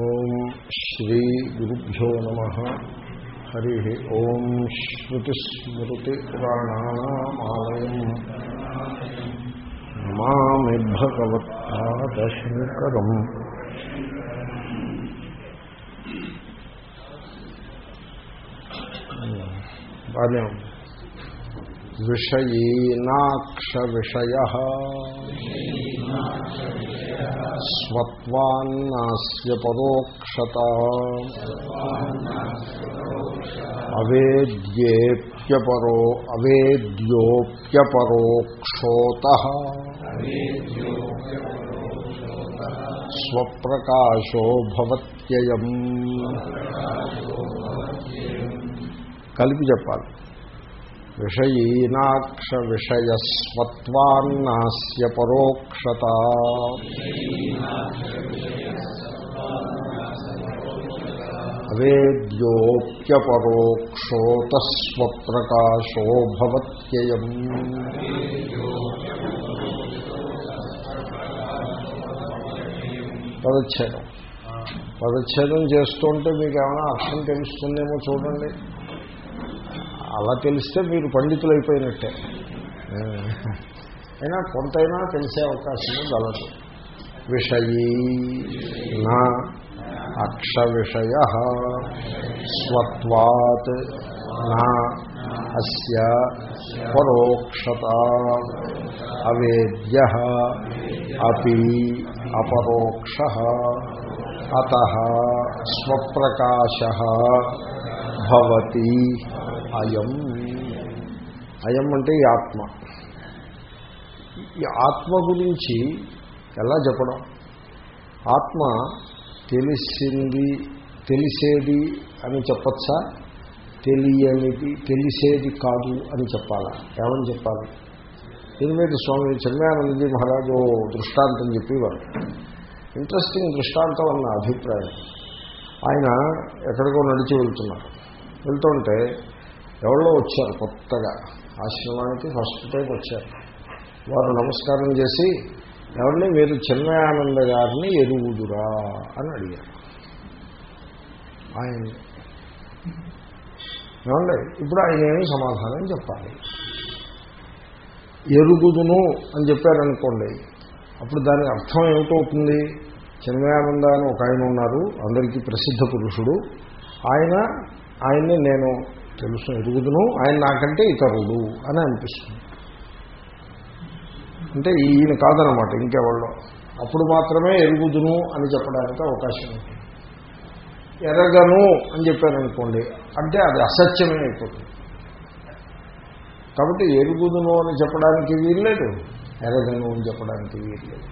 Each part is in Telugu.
ఓం శ్రీ గురుభ్యో నమ. హరి ఓం శ్రుతిస్మృతిపురాణానామాలయం నమామి భగవత్పాదశంకరం బాల్యం. విషయీనాక్ష విషయ. స్వత్వాన్నాస్య పరోక్షత. అవేద్యేప్యపరో అవేద్యోప్యపరోక్షోత. స్వప్రకాశో భవత్యయం. కలిపి చెప్పాలి. విషయీనాక్ష విషయస్వత్వాన్నాస్య పరోక్షత. అవేద్యోప్యపరోక్షోత పదచ్ఛేదం. పదచ్ఛేదం చేస్తుంటే మీకు ఏమైనా అర్థం తెలుస్తుందేమో చూడండి. అలా తెలిస్తే మీరు పండితులు అయిపోయినట్టే అయినా కొంతైనా తెలిసే అవకాశం గలదు విషయీ నా అక్ష విషయ స్వత్వాత్ నా అస్య పరోక్షత అవేద్య అపి అపరోక్ష అత స్వప్రకాశ భవతి అయం. అయం అంటే ఈ ఆత్మ. ఈ ఆత్మ గురించి ఎలా చెప్పడం? ఆత్మ తెలిసింది తెలిసేది అని చెప్పచ్చా? తెలియనిది తెలిసేది కాదు అని చెప్పాలా? ఏమని చెప్పాలి? దీని మీద స్వామి చిన్మయానందజీ మహారాజు దృష్టాంతం చెప్పేవారు. ఇంట్రెస్టింగ్ దృష్టాంతం అన్న అభిప్రాయం. ఆయన ఎక్కడికో నడిచి వెళ్తున్నారు. వెళ్తుంటే ఎవరో వచ్చారు కొత్తగా. ఆశ్రమానికి ఫస్ట్ టైం వచ్చారు. వారు నమస్కారం చేసి ఎవరిని? మీరు చిన్మయానంద గారిని ఎరుగుదురా అని అడిగారు. ఆయన ఏమండి? ఇప్పుడు ఆయన ఏమి సమాధానం చెప్పాలి. ఎరుగుదును అని చెప్పారనుకోండి అప్పుడు దానికి అర్థం ఏమిటవుతుంది? చిన్మయానంద అని ఒక ఆయన ఉన్నారు అందరికీ ప్రసిద్ధ పురుషుడు. ఆయన ఆయన్ని నేను తెలుసు ఎదుగుదును ఆయన నాకంటే ఇతరుడు అని అనిపిస్తుంది. అంటే ఈయన కాదనమాట ఇంకెవాళ్ళు. అప్పుడు మాత్రమే ఎరుగుదును అని చెప్పడానికి అవకాశం ఉంటుంది. ఎరగను అని చెప్పారనుకోండి అంటే అది అసత్యమే అయిపోతుంది. కాబట్టి ఎరుగుదును అని చెప్పడానికి వీల్లేదు ఎరగను అని చెప్పడానికి వీల్లేదు.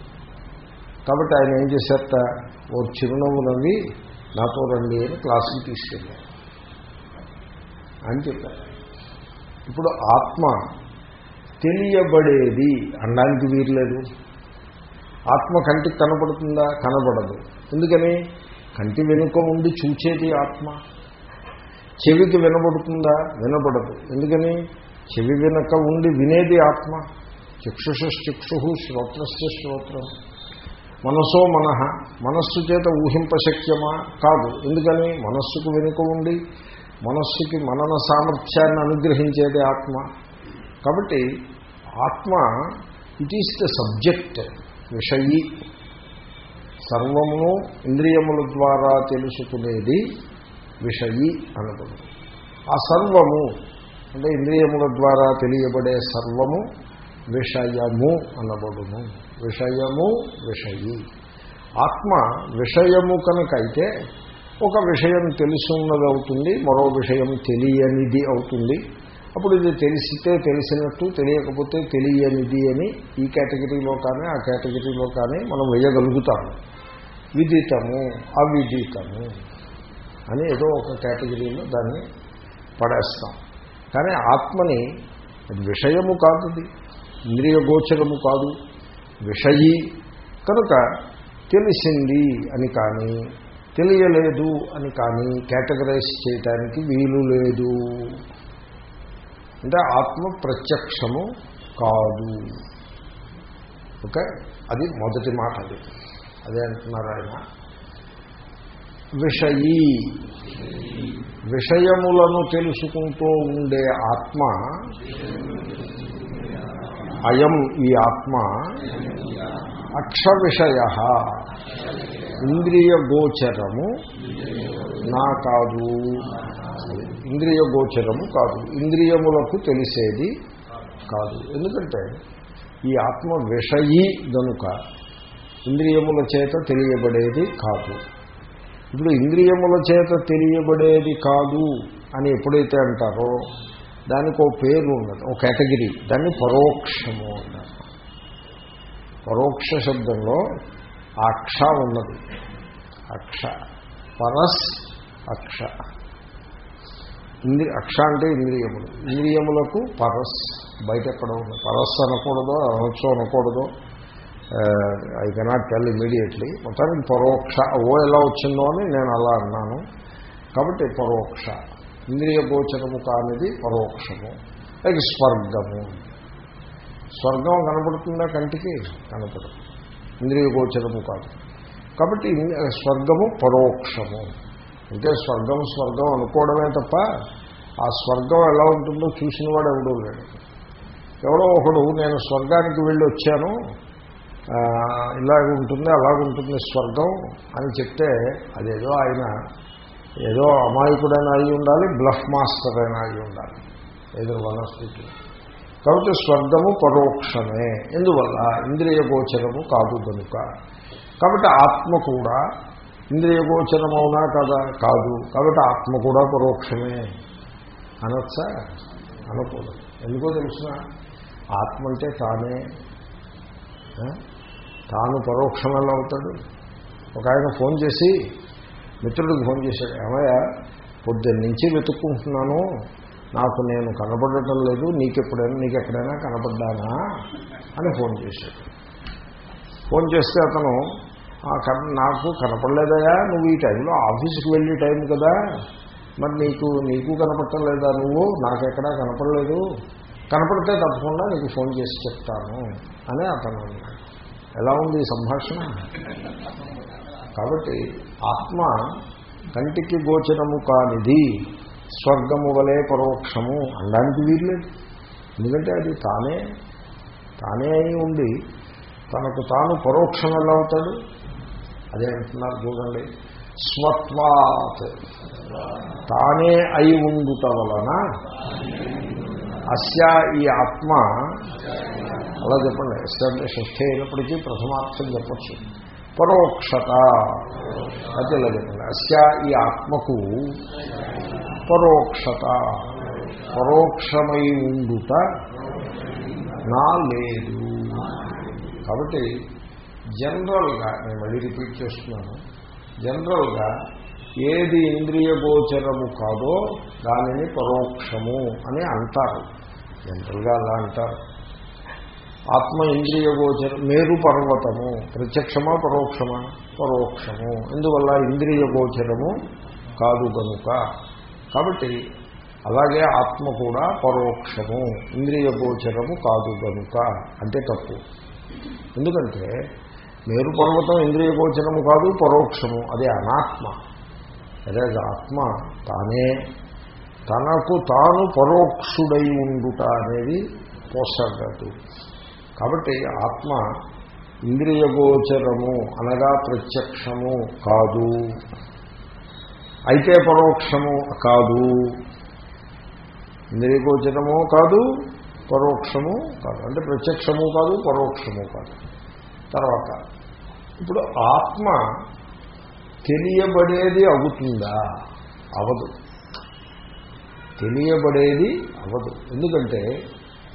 కాబట్టి ఆయన ఏం చేసేస్తా ఓ చిరునవ్వు నవ్వి నాతో రండి అని క్లాసుకి తీసుకెళ్ళారు. అని చెప్పారు. ఇప్పుడు ఆత్మ తెలియబడేది అనడానికి వీర్లేదు ఆత్మ కంటికి కనబడుతుందా కనబడదు. ఎందుకని? కంటి వెనుక ఉండి చూచేది ఆత్మ. చెవికి వినబడుతుందా? వినబడదు. ఎందుకని? చెవి వెనుక ఉండి వినేది ఆత్మ. చక్షుషిక్షు శ్రోత్రస్య శ్రోత్రం. మనసో మనహ మనస్సు చేత ఊహింపశక్యమా కాదు. ఎందుకని? మనస్సుకు వెనుక ఉండి మనస్సుకి మనన సామర్థ్యాన్ని అనుగ్రహించేది ఆత్మ. కాబట్టి ఆత్మ ఇట్ ఈస్ ద సబ్జెక్ట్ విషయీ. సర్వమును ఇంద్రియముల ద్వారా తెలుసుకునేది విషయీ అనుకుంది ఆ సర్వము అంటే ఇంద్రియముల ద్వారా తెలియబడే సర్వము విషయము అనబడును. విషయము విషయీ. ఆత్మ విషయము కనుక అయితే ఒక విషయం తెలుసున్నది అవుతుంది మరో విషయం తెలియనిది అవుతుంది. అప్పుడు ఇది తెలిసితే తెలిసినట్టు తెలియకపోతే తెలియనిది అని ఈ కేటగిరీలో కానీ ఆ కేటగిరీలో కానీ మనం వేయగలుగుతాము విదితము అవిదితము అని ఏదో ఒక కేటగిరీలో దాన్ని పడేస్తాం. కానీ ఆత్మని విషయము కాదు అది ఇంద్రియ గోచరము కాదు విషయీ. కనుక తెలిసింది అని కానీ తెలియలేదు అని కానీ కేటగరైజ్ చేయటానికి వీలు లేదు. అంటే ఆత్మ ప్రత్యక్షము కాదు. ఓకే? అది మొదటి మాట అది. అదే అంటున్నారు ఆయన. విషయీ. విషయములను తెలుసుకుంటూ ఉండే ఆత్మ అయం ఈ ఆత్మ అక్ష విషయ. ఇంద్రియ గోచరము నా కాదు. ఇంద్రియ గోచరము కాదు. ఇంద్రియములకు తెలిసేది కాదు. ఎందుకంటే ఈ ఆత్మ విషయీ గనుక ఇంద్రియముల చేత తెలియబడేది కాదు. ఇప్పుడు ఇంద్రియముల చేత తెలియబడేది కాదు అని ఎప్పుడైతే అంటారో దానికి ఒక పేరు ఉన్నది ఒక కేటగిరీ. దాన్ని పరోక్షము అన్నారు పరోక్ష శబ్దంలో అక్ష ఉన్నది. అక్ష. పరస్ అక్ష. ఇంద్రి అక్ష అంటే ఇంద్రియములు. ఇంద్రియములకు పరస్. బయట ఎక్కడ ఉంది. పరస్ అనకూడదో అనొచ్చు అనకూడదు ఐ కెనాట్ టెల్ ఇమీడియట్లీ మొత్తానికి పరోక్ష ఓ ఎలా వచ్చిందో అని నేను అలా అన్నాను. కాబట్టి పరోక్ష. ఇంద్రియ గోచరము కానిది పరోక్షము. లైక్ స్వర్గము. స్వర్గం కనపడుతుందా కంటికి? కనపడదు. ఇంద్రియ గోచరము కాదు. కాబట్టి స్వర్గము పరోక్షము. అంటే స్వర్గం స్వర్గం అనుకోవడమే తప్ప ఆ స్వర్గం ఎలా ఉంటుందో చూసిన వాడు ఎవడో లేడు. ఎవడో ఒకడు నేను స్వర్గానికి వెళ్ళి వచ్చాను ఇలాగ ఉంటుంది అలాగుంటుంది స్వర్గం అని చెప్తే అదేదో ఆయన ఏదో అమాయకుడైనా అయి ఉండాలి బ్లఫ్ మాస్టర్ అయినా అయి ఉండాలి. ఏదో వనస్థితి. కాబట్టి స్వర్గము పరోక్షమే. ఎందువల్ల? ఇంద్రియ గోచరము కాదు కనుక కాబట్టి ఆత్మ కూడా ఇంద్రియ గోచరమవునా కదా? కాదు. కాబట్టి ఆత్మ కూడా పరోక్షమే. అనొచ్చా? అనకూడదు. ఎందుకో తెలుసిన? ఆత్మ అంటే తానే. తాను పరోక్షం ఎలా అవుతాడు. ఒక ఆయన ఫోన్ చేసి మిత్రుడికి ఫోన్ చేశాడు ఏమయ్యా పొద్దున్న నుంచి వెతుక్కుంటున్నాను. నాకు నేను కనపడటం లేదు నీకెప్పుడైనా నీకు ఎక్కడైనా కనపడ్డానా అని ఫోన్ చేశాడు. ఫోన్ చేస్తే అతను నాకు కనపడలేదయా? నువ్వు ఈ టైంలో ఆఫీస్కి వెళ్ళే టైం కదా. మరి నీకు నీకు కనపడటం లేదా నువ్వు? నాకెక్కడా కనపడలేదు. కనపడితే తప్పకుండా నీకు ఫోన్ చేసి చెప్తాను అని అతను ఎలా ఉంది ఈ సంభాషణ? కాబట్టి ఆత్మ కంటికి గోచరము కానిది. స్వర్గము వలె పరోక్షము అనడానికి వీర్లేదు ఎందుకంటే అది తానే తానే అయి ఉండి తనకు తాను పరోక్షం ఎలా అవుతాడు. అదే అంటున్నారు చూడండి. స్వత్వాత్. తానే అయి ఉండుట వలన అస్య ఈ ఆత్మ అలా చెప్పండి ఎస్టాబ్లి షష్ఠి అయినప్పటికీ ప్రథమార్థం చెప్పచ్చు. పరోక్షత. అయితే ఇలా చెప్పండి. అస్య ఈ ఆత్మకు పరోక్షత. పరోక్షమై ఉండుట నా లేదు. కాబట్టి జనరల్గా నేను మళ్ళీ రిపీట్ చేస్తున్నాను జనరల్గా ఏది ఇంద్రియ గోచరము కాదో దానిని పరోక్షము అని అంటారు. జనరల్గా అలా అంటారు. ఆత్మ ఇంద్రియ గోచర మేరు పర్వతము ప్రత్యక్షమా పరోక్షమా? పరోక్షము. అందువల్ల ఇంద్రియ గోచరము కాదు కనుక కాబట్టి అలాగే ఆత్మ కూడా పరోక్షము ఇంద్రియ గోచరము కాదు కనుక అంటే తప్పు. ఎందుకంటే మేరు పర్వతం ఇంద్రియ గోచరము కాదు పరోక్షము. అదే అనాత్మ. అదే ఆత్మ తానే తనకు తాను పరోక్షుడై ఉండుట అనేది పోసగదు కాబట్టి ఆత్మ ఇంద్రియ గోచరము అనగా ప్రత్యక్షము కాదు. అయితే పరోక్షము కాదు. ఇంద్రియ కాదు పరోక్షము కాదు. అంటే ప్రత్యక్షము కాదు పరోక్షము కాదు. తర్వాత ఇప్పుడు ఆత్మ తెలియబడేది అవుతుందా? అవదు. తెలియబడేది అవదు. ఎందుకంటే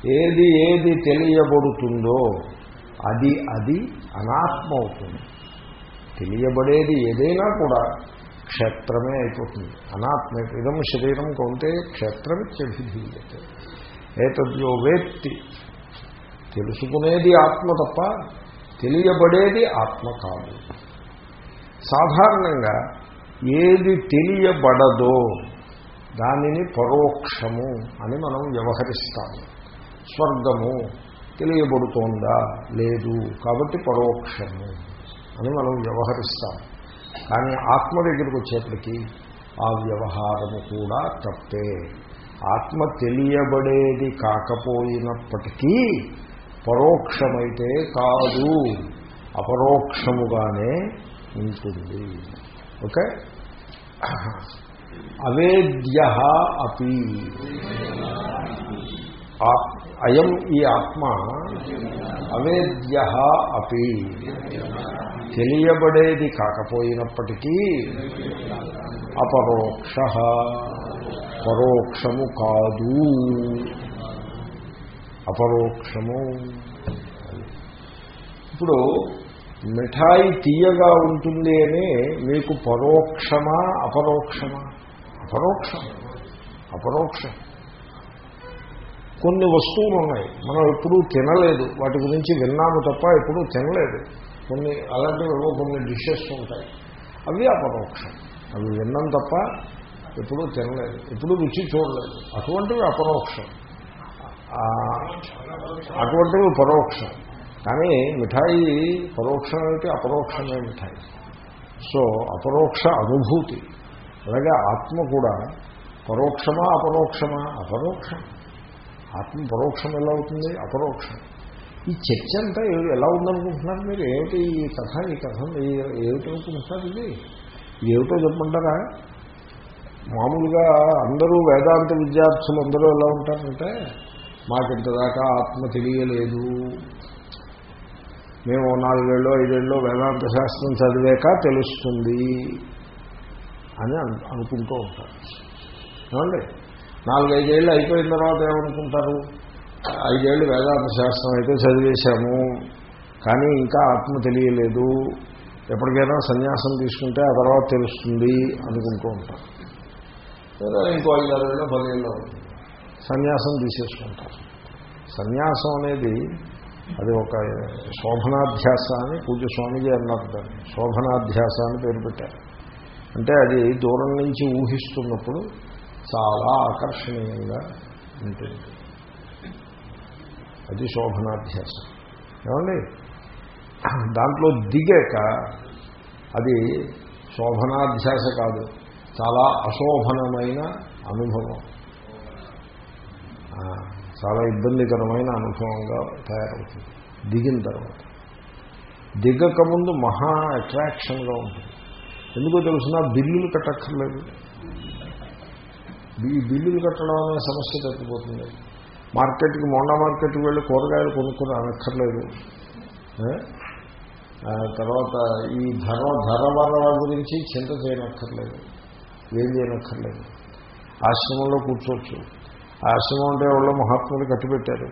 ఏది ఏది తెలియబడుతుందో అది అది అనాత్మ అవుతుంది. తెలియబడేది ఏదైనా కూడా క్షేత్రమే అయిపోతుంది. అనాత్మ ఇదం శరీరం కొంటే క్షేత్రమిత్యభిధీయతే ఏతద్యో వేత్తి. తెలుసుకునేది ఆత్మ తప్ప తెలియబడేది ఆత్మ కాదు. సాధారణంగా ఏది తెలియబడదో దానిని పరోక్షము అని మనం వ్యవహరిస్తాము. స్వర్గము తెలియబడుతోందా? లేదు. కాబట్టి పరోక్షము అని మనం వ్యవహరిస్తాం కానీ ఆత్మ దగ్గరికి వచ్చేప్పటికీ ఆ వ్యవహారము కూడా తప్పే. ఆత్మ తెలియబడేది కాకపోయినప్పటికీ పరోక్షమైతే కాదు అపరోక్షముగానే ఉంటుంది. ఓకే? అవేద్య అపి. అయం ఈ ఆత్మ అవేద్య అపి. తెలియబడేది కాకపోయినప్పటికీ అపరోక్ష. పరోక్షము కాదు. అపరోక్షము. ఇప్పుడు మిఠాయి తీయగా ఉంటుంది అని మీకు పరోక్షమా అపరోక్షమా? అపరోక్షం. అపరోక్షం. కొన్ని వస్తువులు ఉన్నాయి మనం ఎప్పుడూ తినలేదు. వాటి గురించి విన్నాము తప్ప ఎప్పుడూ తినలేదు. కొన్ని అలాంటివి కొన్ని డిషెస్ ఉంటాయి. అవి అపరోక్షం. అవి విన్నాం తప్ప ఎప్పుడూ తినలేదు. ఎప్పుడూ రుచి చూడలేదు. అటువంటివి అపరోక్షం. అటువంటివి పరోక్షం. కానీ మిఠాయి పరోక్షమేమిటి అపరోక్షమే మిఠాయి. సో అపరోక్ష అనుభూతి. అలాగే ఆత్మ కూడా పరోక్షమా అపరోక్షమా? అపరోక్షం. ఆత్మ పరోక్షం ఎలా అవుతుంది? అపరోక్షం. ఈ చర్చ అంతా ఎలా ఉందనుకుంటున్నారు మీరు? ఏమిటి ఈ కథ? ఈ కథ ఏమిటనుకుంటున్నారు ఇది? ఏమిటో చెప్పుకుంటారా మామూలుగా అందరూ వేదాంత విద్యార్థులు అందరూ ఎలా ఉంటారంటే మాకింతదాకా ఆత్మ తెలియలేదు. మేము నాలుగేళ్ళు ఐదేళ్ళు వేదాంత శాస్త్రం చదివాక తెలుస్తుంది అని అనుకుంటూ ఉంటారు. ఏమండి? నాలుగైదేళ్ళు అయిపోయిన తర్వాత ఏమనుకుంటారు? ఐదేళ్ళు వేదాంత శాస్త్రం అయితే చదివేశాము. కానీ ఇంకా ఆత్మ తెలియలేదు. ఎప్పటికైనా సన్యాసం తీసుకుంటే ఆ తర్వాత తెలుస్తుంది అనుకుంటూ ఉంటారు. లేదా ఇంకో ఐదారేళ్ళు పదేళ్ళు సన్యాసం తీసేసుకుంటారు. సన్యాసం అనేది అది ఒక శోభనాధ్యాస అని పూజ స్వామిజీ అన్నారు దాన్ని. శోభనాధ్యాస అని పేరు పెట్టారు. అంటే అది దూరం నుంచి ఊహిస్తున్నప్పుడు చాలా ఆకర్షణీయంగా ఉంటుంది. అది శోభనాభ్యాసం. ఏమండి? దాంట్లో దిగాక అది శోభనాధ్యాస కాదు చాలా అశోభనమైన అనుభవం. చాలా ఇబ్బందికరమైన అనుభవంగా తయారవుతుంది. దిగిన తర్వాత. దిగక ముందు మహా అట్రాక్షన్గా ఉంటుంది. ఎందుకో తెలుసిన బిల్లులు కట్టక్కర్లేదు. ఈ బిల్లులు కట్టడం అనే సమస్య తగ్గిపోతుంది మార్కెట్కి మొండా మార్కెట్కి వెళ్ళి కూరగాయలు కొనుక్కుని అనక్కర్లేదు. తర్వాత ఈ ధర ధరవరల గురించి చింత చేయనక్కర్లేదు. ఏం చేయనక్కర్లేదు. ఆశ్రమంలో కూర్చోవచ్చు. ఆశ్రమం అంటే వాళ్ళు మహాత్ములు కట్టిపెట్టారు.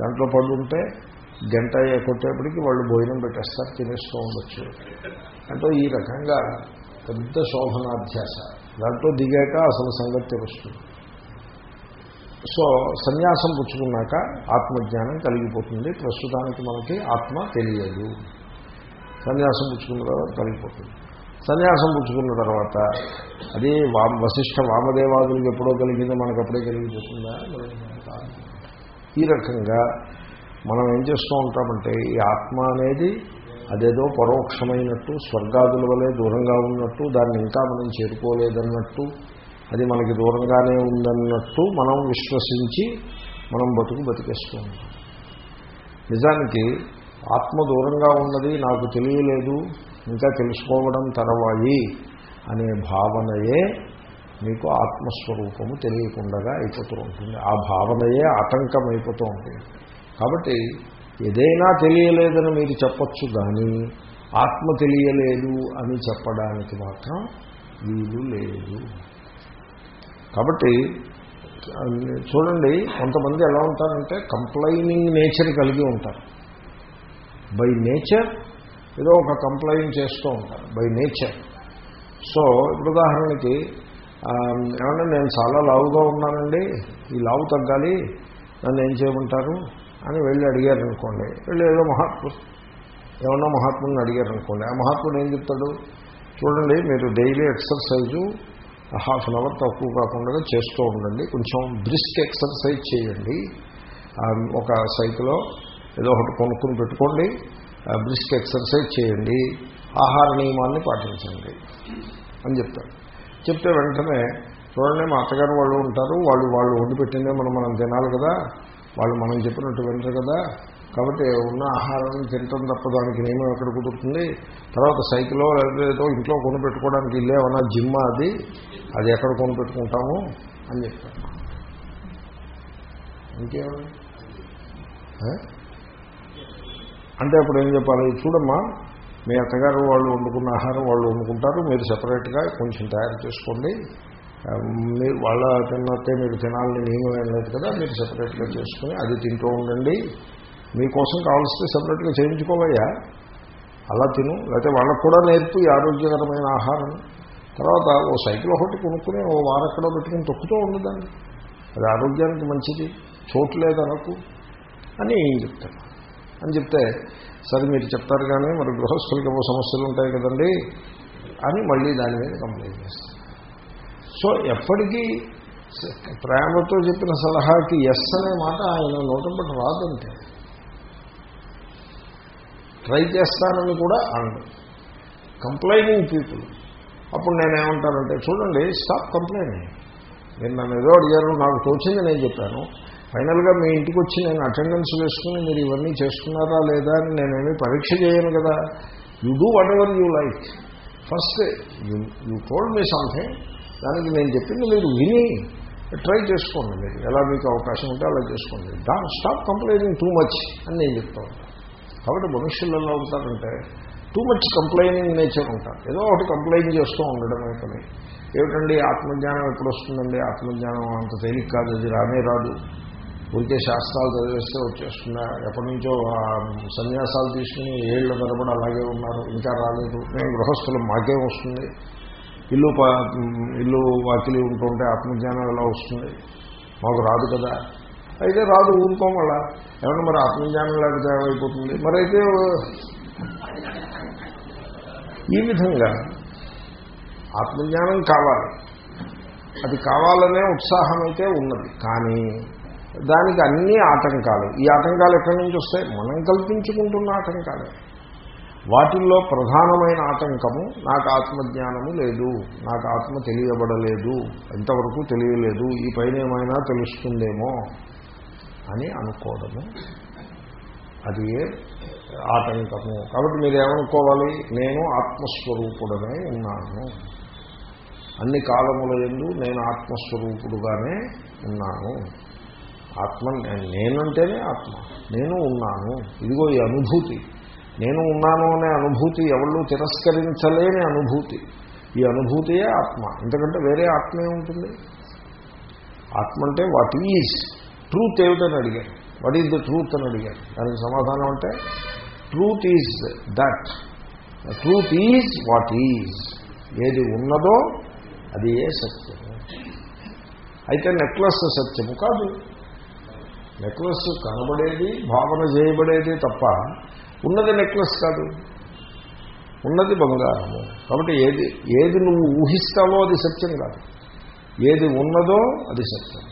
దాంట్లో పడుంటే గంట కొట్టేప్పటికి వాళ్ళు భోజనం పెట్టేస్తారు తినేస్తూ ఉండొచ్చు. అంటే ఈ రకంగా పెద్ద శోభనాధ్యాస దాంట్లో దిగాక అసలు సంగతి తెలుస్తుంది సో సన్యాసం పుచ్చుకున్నాక ఆత్మజ్ఞానం కలిగిపోతుంది. ప్రస్తుతానికి మనకి ఆత్మ తెలియదు. సన్యాసం పుచ్చుకున్న తర్వాత కలిగిపోతుంది. సన్యాసం పుచ్చుకున్న తర్వాత అది వామ వశిష్ఠ వామదేవాదులకు ఎప్పుడో కలిగిందో మనకు అప్పుడే కలిగిపోతుందా? ఈ రకంగా మనం ఏం చేస్తూ ఉంటామంటే ఈ ఆత్మ అనేది అదేదో పరోక్షమైనట్టు స్వర్గాదుల వలె దూరంగా ఉన్నట్టు దాన్ని ఇంకా మనం చేరుకోలేదన్నట్టు అది మనకి దూరంగానే ఉందన్నట్టు మనం విశ్వసించి మనం బతుకు బతికేస్తూ ఉంటాం నిజానికి ఆత్మ దూరంగా ఉన్నది నాకు తెలియలేదు ఇంకా తెలుసుకోవడం తర్వాయి అనే భావనయే మీకు ఆత్మస్వరూపము తెలియకుండా అయిపోతూ ఉంటుంది. ఆ భావనయే ఆటంకం అయిపోతూ ఉంటుంది. కాబట్టి ఏదైనా తెలియలేదని మీరు చెప్పచ్చు కానీ ఆత్మ తెలియలేదు అని చెప్పడానికి మాత్రం వీలు లేదు. కాబట్టి చూడండి కొంతమంది ఎలా ఉంటారంటే కంప్లైనింగ్ నేచర్ కలిగి ఉంటారు. బై నేచర్ ఏదో ఒక కంప్లైంట్ చేస్తూ ఉంటారు బై నేచర్. సో ఇప్పుడు ఉదాహరణకి ఏమంటే నేను చాలా లావుగా ఉన్నానండి ఈ లావు తగ్గాలి నన్ను ఏం చేయమంటారు? అని వెళ్ళి అడిగారు అనుకోండి వెళ్ళి ఏదో మహాత్ము ఏమన్నా మహాత్ముని అడిగారు అనుకోండి ఆ మహాత్ముడు ఏం చెప్తాడు? చూడండి మీరు daily exercise half an hour తక్కువ కాకుండా చేస్తూ ఉండండి. కొంచెం బ్రిస్క్ ఎక్సర్సైజ్ చేయండి. ఒక సైకిలో ఏదో ఒకటి కొనుక్కుని పెట్టుకోండి. బ్రిస్క్ ఎక్సర్సైజ్ చేయండి. ఆహార నియమాన్ని పాటించండి అని చెప్తాడు. చెప్తే వెంటనే చూడండి మా అత్తగారు వాళ్ళు ఉంటారు. వాళ్ళు వాళ్ళు వండి పెట్టిందే మనం మనం తినాలి కదా. వాళ్ళు మనం చెప్పినట్టు వింటారు కదా. కాబట్టి ఉన్న ఆహారం తినటం తప్ప దానికి నియమం ఎక్కడ కుదురుతుంది? తర్వాత సైకిలో లేదో ఇంట్లో కొని పెట్టుకోవడానికి ఇల్లే జిమ్ అది అది ఎక్కడ కొని పెట్టుకుంటాము అని చెప్తాను ఇంకేమని అంటే అప్పుడు ఏం చెప్పాలి? చూడమ్మా మీ అత్తగారు వాళ్ళు వండుకున్న ఆహారం వాళ్ళు వండుకుంటారు మీరు సపరేట్గా కొంచెం తయారు చేసుకోండి. మీరు వాళ్ళ తిన్నట్టే మీరు తినాలని నియమం ఏం లేదు కదా మీరు సపరేట్గా చేసుకుని అది తింటూ ఉండండి. మీకోసం కావాల్సి సపరేట్గా చేయించుకోవయ్యా. అలా తిను లేకపోతే వాళ్ళకు కూడా నేర్పు ఈ ఆరోగ్యకరమైన ఆహారం. తర్వాత ఓ సైకిల్ ఒకటి కొనుక్కుని ఓ వారక్కడో పెట్టుకుని తొక్కుతూ ఉండదండి అది ఆరోగ్యానికి మంచిది చోటు లేదనకు అని ఏం చెప్తాను అని చెప్తే సరే మీరు చెప్తారు కానీ మరి గృహస్థులకి ఏవో సమస్యలు ఉంటాయి కదండి అని మళ్ళీ దాని మీద కంప్లైంట్ చేస్తాను సో ఎప్పటికీ ప్రేమతో చెప్పిన సలహాకి ఎస్ అనే మాట ఆయన నోటంపటి రాదంటే ట్రై చేస్తానని కూడా అండు కంప్లైనింగ్ పీపుల్ అప్పుడు నేనేమంటానంటే చూడండి స్టాప్ కంప్లైనింగ్ మీరు నన్ను ఏదో అడిగారు నాకు తోచింది నేను చెప్పాను. ఫైనల్గా మీ ఇంటికి వచ్చి నేను అటెండెన్స్ వేసుకుని మీరు ఇవన్నీ చేసుకున్నారా లేదా అని నేనేమీ పరీక్ష చేయను కదా. You do whatever you like first you you told me something దానికి నేను చెప్పింది మీరు విని ట్రై చేసుకోండి మీరు. ఎలా మీకు అవకాశం ఉంటే అలా చేసుకోండి. The stop complaining too much అని నేను చెప్తా ఉంటాను కాబట్టి మనుషులు ఎలా ఉంటారంటే టూ మచ్ కంప్లైనింగ్ నేచర్ ఉంటారు ఏదో ఒకటి కంప్లైంట్ చేస్తూ ఉండడమే పని ఏమిటండి? ఆత్మజ్ఞానం ఎప్పుడు వస్తుందండి? ఆత్మజ్ఞానం అంత తేలిక కాదు అది రానే రాదు. ఊరికే శాస్త్రాలు చదివేస్తే వచ్చేస్తుందా? ఎప్పటి నుంచో సన్యాసాలు తీసుకుని ఏళ్ళ తరబడి అలాగే ఉన్నారు. ఇంకా రాలేదు. మేము గృహస్థులు మాకేం వస్తుంది? ఇల్లు ఇల్లు వాకిలి ఉంటుంటే ఆత్మజ్ఞానం ఎలా వస్తుంది? మాకు రాదు కదా. అయితే రాదు ఊరుకోం అలా ఏమన్నా మరి ఆత్మజ్ఞానం లేకపోతే ఏమైపోతుంది? మరైతే ఈ విధంగా ఆత్మజ్ఞానం కావాలి. అది కావాలనే ఉత్సాహం అయితే ఉన్నది. కానీ దానికి అన్ని ఆటంకాలు. ఈ ఆటంకాలు ఎక్కడి నుంచి వస్తాయి? మనం కల్పించుకుంటున్న ఆటంకాలే. వాటిల్లో ప్రధానమైన ఆటంకము నాకు ఆత్మజ్ఞానము లేదు నాకు ఆత్మ తెలియబడలేదు ఎంతవరకు తెలియలేదు ఈ పైన ఏమైనా తెలుస్తుందేమో అని అనుకోవడము అది ఆటంకము. కాబట్టి మీరు ఏమనుకోవాలి నేను ఆత్మస్వరూపుడనే ఉన్నాను. అన్ని కాలముల ఎందు నేను ఆత్మస్వరూపుడుగానే ఉన్నాను. ఆత్మ నేనంటేనే ఆత్మ నేను ఉన్నాను. ఇదిగో ఈ అనుభూతి. నేను ఉన్నాను అనే అనుభూతి ఎవళ్ళు తిరస్కరించలేని అనుభూతి. ఈ అనుభూతియే ఆత్మ. ఎందుకంటే వేరే ఆత్మే ఉంటుంది ఆత్మ అంటే వాట్ ఈజ్ ట్రూత్ ఏమిటని అడిగారు. వాట్ ఈజ్ ద ట్రూత్ అని అడిగారు. దానికి సమాధానం అంటే truth is that truth is what is ఏది ఉన్నదో అది ఏ సత్యము. అయితే నెక్లెస్ సత్యము కాదు. నెక్లెస్ కనబడేది భావన చేయబడేది తప్ప ఉన్నది నెక్లెస్ కాదు. ఉన్నది బంగారము. కాబట్టి ఏది ఏది నువ్వు ఊహిస్తావో అది సత్యం కాదు. ఏది ఉన్నదో అది సత్యం.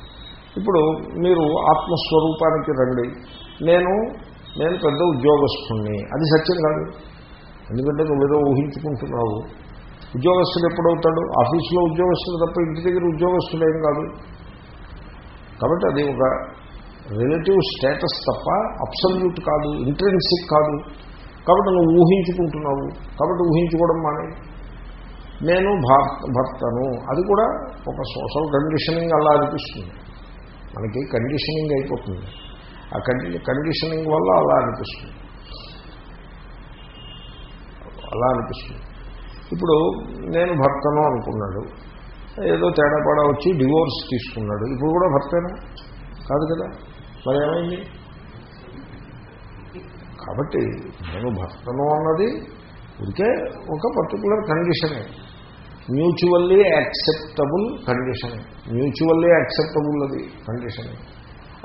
ఇప్పుడు మీరు ఆత్మస్వరూపానికి రండి. నేను నేను పెద్ద ఉద్యోగస్తుణ్ణి. అది సత్యం కాదు. ఎందుకంటే నువ్వేదో ఊహించుకుంటున్నావు. ఉద్యోగస్తుడు ఎప్పుడవుతాడు? ఆఫీసులో ఉద్యోగస్తుడు తప్ప ఇంటి దగ్గర ఉద్యోగస్తుడు ఏం కాదు. కాబట్టి అది ఒక రిలేటివ్ స్టేటస్ తప్ప అబ్సల్యూట్ కాదు ఇంట్రెన్సిక్ కాదు. కాబట్టి నువ్వు ఊహించుకుంటున్నావు. కాబట్టి ఊహించుకోవడం మానే. నేను భర్తను. అది కూడా ఒక సోషల్ కండిషనింగ్ అలా అనిపిస్తుంది. మనకి కండిషనింగ్ అయిపోతుంది. ఆ కండిషనింగ్ వల్ల అలా అనిపిస్తుంది. అలా అనిపిస్తుంది. ఇప్పుడు నేను భర్తను అనుకున్నాడు. ఏదో తేడాపాడా వచ్చి డివోర్స్ తీసుకున్నాడు. ఇప్పుడు కూడా భర్తేనా? కాదు కదా? మరి ఏమైంది కాబట్టి నేను భర్తను అన్నది ఇదికే ఒక particular కండిషనే mutually acceptable condition mutually acceptable అది కండిషనింగ్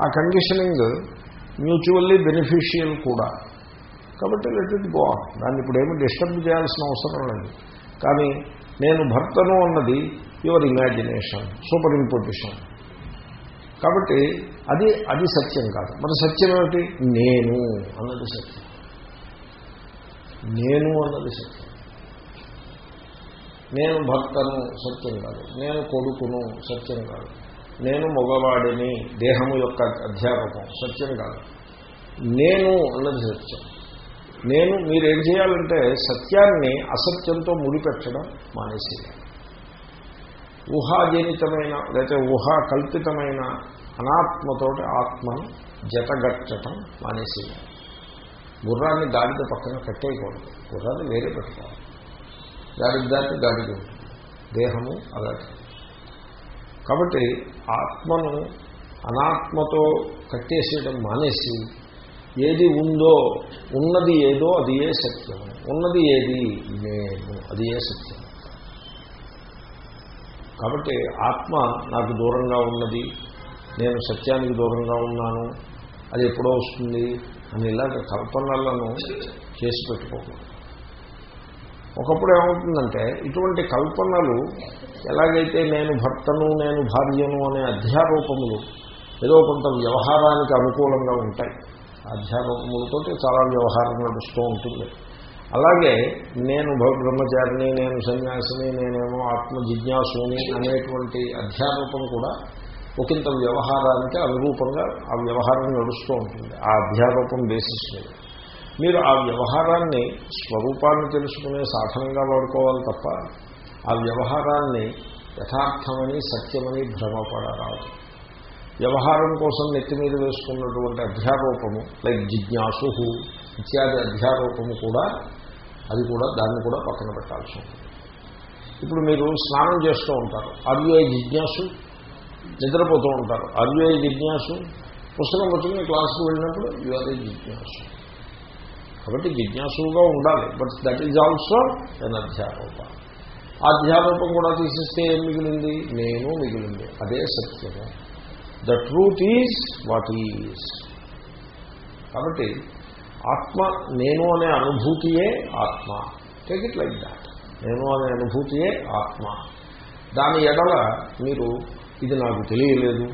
ఆ కండిషనింగ్ మ్యూచువల్లీ బెనిఫిషియల్ కూడా. కాబట్టి లెట్ ఇట్ గో దాన్ని ఇప్పుడు ఏమి డిస్టర్బ్ చేయాల్సిన అవసరం లేదు. కానీ నేను భర్తను అన్నది యువర్ ఇమాజినేషన్ సూపర్ ఇంపోజిషన్ కాబట్టి అది అది సత్యం కాదు. మరి సత్యం ఏమిటి? నేను అన్నది సత్యం. నేను అన్నది సత్యం. నేను భర్తను సత్యం కాదు. నేను కొడుకును సత్యం కాదు. నేను మగవాడిని దేహము యొక్క అధ్యాపకం సత్యం కాదు. నేను అన్నది సత్యం. నేను మీరేం చేయాలంటే సత్యాన్ని అసత్యంతో ముడిపెట్టడం మానేసేయాలి. ఊహాజనితమైన లేకపోతే ఊహా కల్పితమైన అనాత్మతోటి ఆత్మను జతగట్టడం మానేసేయాలి. గుర్రాన్ని గాడిద పక్కన కట్టేయకూడదు గుర్రాన్ని వేరే పెట్టుకోవాలి. గాడిద దాటి గాడిద దేహము అలాంటి కాబట్టి ఆత్మను అనాత్మతో కట్టేసేయడం మానేసి ఏది ఉందో ఉన్నది ఏదో అది ఏ సత్యం ఉన్నది ఏది నేను అది ఏ సత్యం కాబట్టి ఆత్మ నాకు దూరంగా ఉన్నది నేను సత్యానికి దూరంగా ఉన్నాను అది ఎప్పుడో వస్తుంది అని ఇలాగ కల్పనలను చేసి పెట్టుకోకూడదు. ఒకప్పుడు ఏమవుతుందంటే ఇటువంటి కల్పనలు ఎలాగైతే నేను భర్తను నేను భార్యను అనే అధ్యారూపములు ఏదో కొంత వ్యవహారానికి అనుకూలంగా ఉంటాయి. అధ్యారూపములతో చాలా వ్యవహారం నడుస్తూ ఉంటుంది. అలాగే నేను బ్రహ్మచారిని నేను సన్యాసిని నేనేమో ఆత్మ జిజ్ఞాసుని అనేటువంటి అధ్యారూపం కూడా ఒకంత వ్యవహారానికి అనురూపంగా ఆ వ్యవహారం నడుస్తూ ఉంటుంది. ఆ అధ్యారూపం బేసిస్ మీద మీరు ఆ వ్యవహారాన్ని స్వరూపాన్ని తెలుసుకునే సాధనంగా వాడుకోవాలి తప్ప ఆ వ్యవహారాన్ని యథార్థమని సత్యమని భ్రమపడరాదు. వ్యవహారం కోసం నెత్తి మీద వేసుకున్నటువంటి అధ్యారూపము లైక్ జిజ్ఞాసు ఇత్యాది అధ్యారూపము కూడా అది కూడా దాన్ని కూడా పక్కన పెట్టాల్సి ఉంటుంది. ఇప్పుడు మీరు స్నానం చేస్తూ ఉంటారు. అర్యుఐ జిజ్ఞాసు? నిద్రపోతూ ఉంటారు. అర్యుఐ జిజ్ఞాసు? పుస్తకం పుచ్చుకుని క్లాసుకు వెళ్ళినప్పుడు యువర్ జిజ్ఞాసు. కాబట్టి జిజ్ఞాసుగా ఉండాలి. But that is also an అధ్యారూప. అధ్యారూపం కూడా తీసిస్తే ఏం మిగిలింది? నేను మిగిలింది. అదే సత్యము. The truth is what is. కాబట్టి ఆత్మ నేను అనే అనుభూతియే ఆత్మ. టేక్ ఇట్ లైక్ దాట్ నేను అనే అనుభూతియే ఆత్మ. దాని ఎడల మీరు ఇది నాకు తెలియలేదు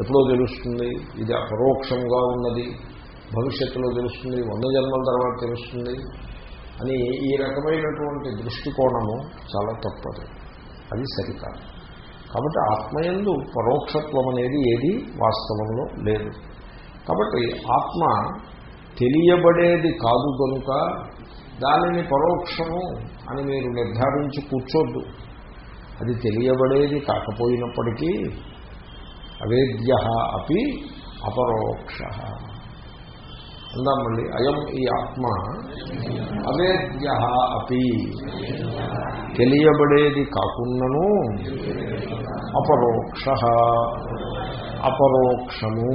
ఎప్పుడో తెలుస్తుంది ఇది అపరోక్షంగా ఉన్నది భవిష్యత్తులో తెలుస్తుంది వంద జన్మల తర్వాత తెలుస్తుంది అని ఈ రకమైనటువంటి దృష్టికోణము చాలా తప్పదు. అది సరికాదు కాబట్టి ఆత్మయందు పరోక్షత్వం అనేది ఏది వాస్తవంలో లేదు. కాబట్టి ఆత్మ తెలియబడేది కాదు కనుక దానిని పరోక్షము అని మీరు నిర్ధారించి కూర్చోద్దు. అది తెలియబడేది కాకపోయినప్పటికీ అవేద్య అపి అపరోక్ష. అందాం మళ్ళీ అయం ఈ ఆత్మ అవేద్య అపి తెలియబడేది కాకుండాను అపరోక్ష. అపరోక్షము.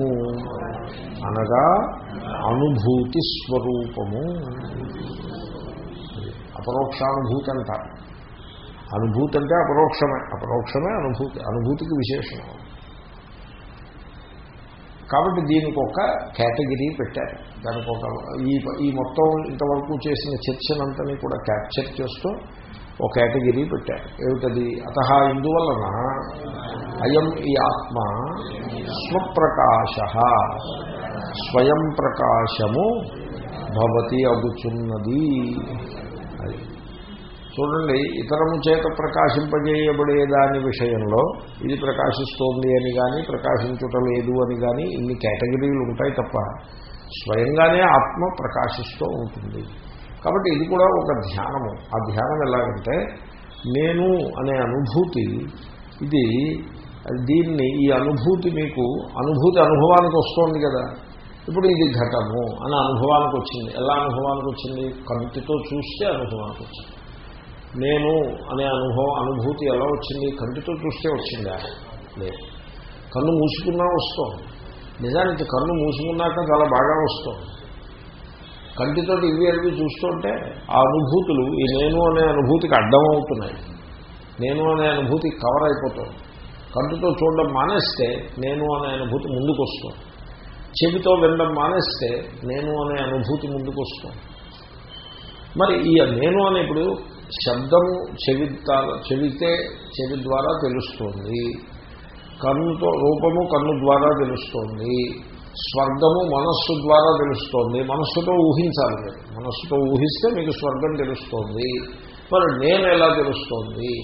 అనగా అనుభూతి స్వరూపము. అపరోక్షానుభూతి అంటారు అనుభూతి అంటే అపరోక్షమే. అపరోక్షమే అనుభూతి అనుభూతికి విశేషణం కాబట్టి దీనికి ఒక కేటగిరీ పెట్టారు. దానికి ఒక ఈ ఈ మొత్తం ఇంతవరకు చేసిన చర్చనంతని కూడా క్యాప్చర్ చేస్తూ ఒక కేటగిరీ పెట్టారు. ఏమిటది? అత ఇందువలన అయం ఈ ఆత్మ స్వప్రకాశ. స్వయం ప్రకాశము భవతి అగుచున్నది. అది. చూడండి ఇతరము చేత ప్రకాశింపజేయబడే దాని విషయంలో ఇది ప్రకాశిస్తోంది అని కానీ ప్రకాశించుట లేదు అని కానీ ఇన్ని కేటగిరీలు ఉంటాయి తప్ప స్వయంగానే ఆత్మ ప్రకాశిస్తూ ఉంటుంది. కాబట్టి ఇది కూడా ఒక ధ్యానము. ఆ ధ్యానం ఎలాగంటే నేను అనే అనుభూతి ఇది దీన్ని ఈ అనుభూతి మీకు అనుభూతి అనుభవానికి వస్తోంది కదా. ఇప్పుడు ఇది ఘటము అని అనుభవానికి వచ్చింది. ఎలా అనుభవానికి వచ్చింది? కంటితో చూస్తే అనుభవానికి వచ్చింది. నేను అనే అనుభవం అనుభూతి ఎలా వచ్చింది? కంటితో చూస్తే వచ్చిందా? లేదు. కన్ను మూసుకున్నా వస్తుంది. నిజానికి కన్ను మూసుకున్నాక చాలా బాగా వస్తుంది. కంటితో ఇవి అవి చూస్తుంటే ఆ అనుభూతులు ఈ నేను అనే అనుభూతికి అడ్డం అవుతున్నాయి. నేను అనే అనుభూతి కవర్ అయిపోతుంది. కంటితో చూడడం మానేస్తే నేను అనే అనుభూతి ముందుకు వస్తుంది చెవితో వినడం మానేస్తే నేను అనే అనుభూతి ముందుకు వస్తుంది. మరి ఈ నేను అనే ఇప్పుడు శబ్దము చెవి చెవితే చెవి ద్వారా తెలుస్తోంది. కన్నుతో రూపము కన్ను ద్వారా తెలుస్తోంది. స్వర్గము మనస్సు ద్వారా తెలుస్తోంది. మనస్సుతో ఊహించాలి మీరు. మనస్సుతో ఊహిస్తే మీకు స్వర్గం తెలుస్తోంది. మరి నేను ఎలా తెలుస్తోంది?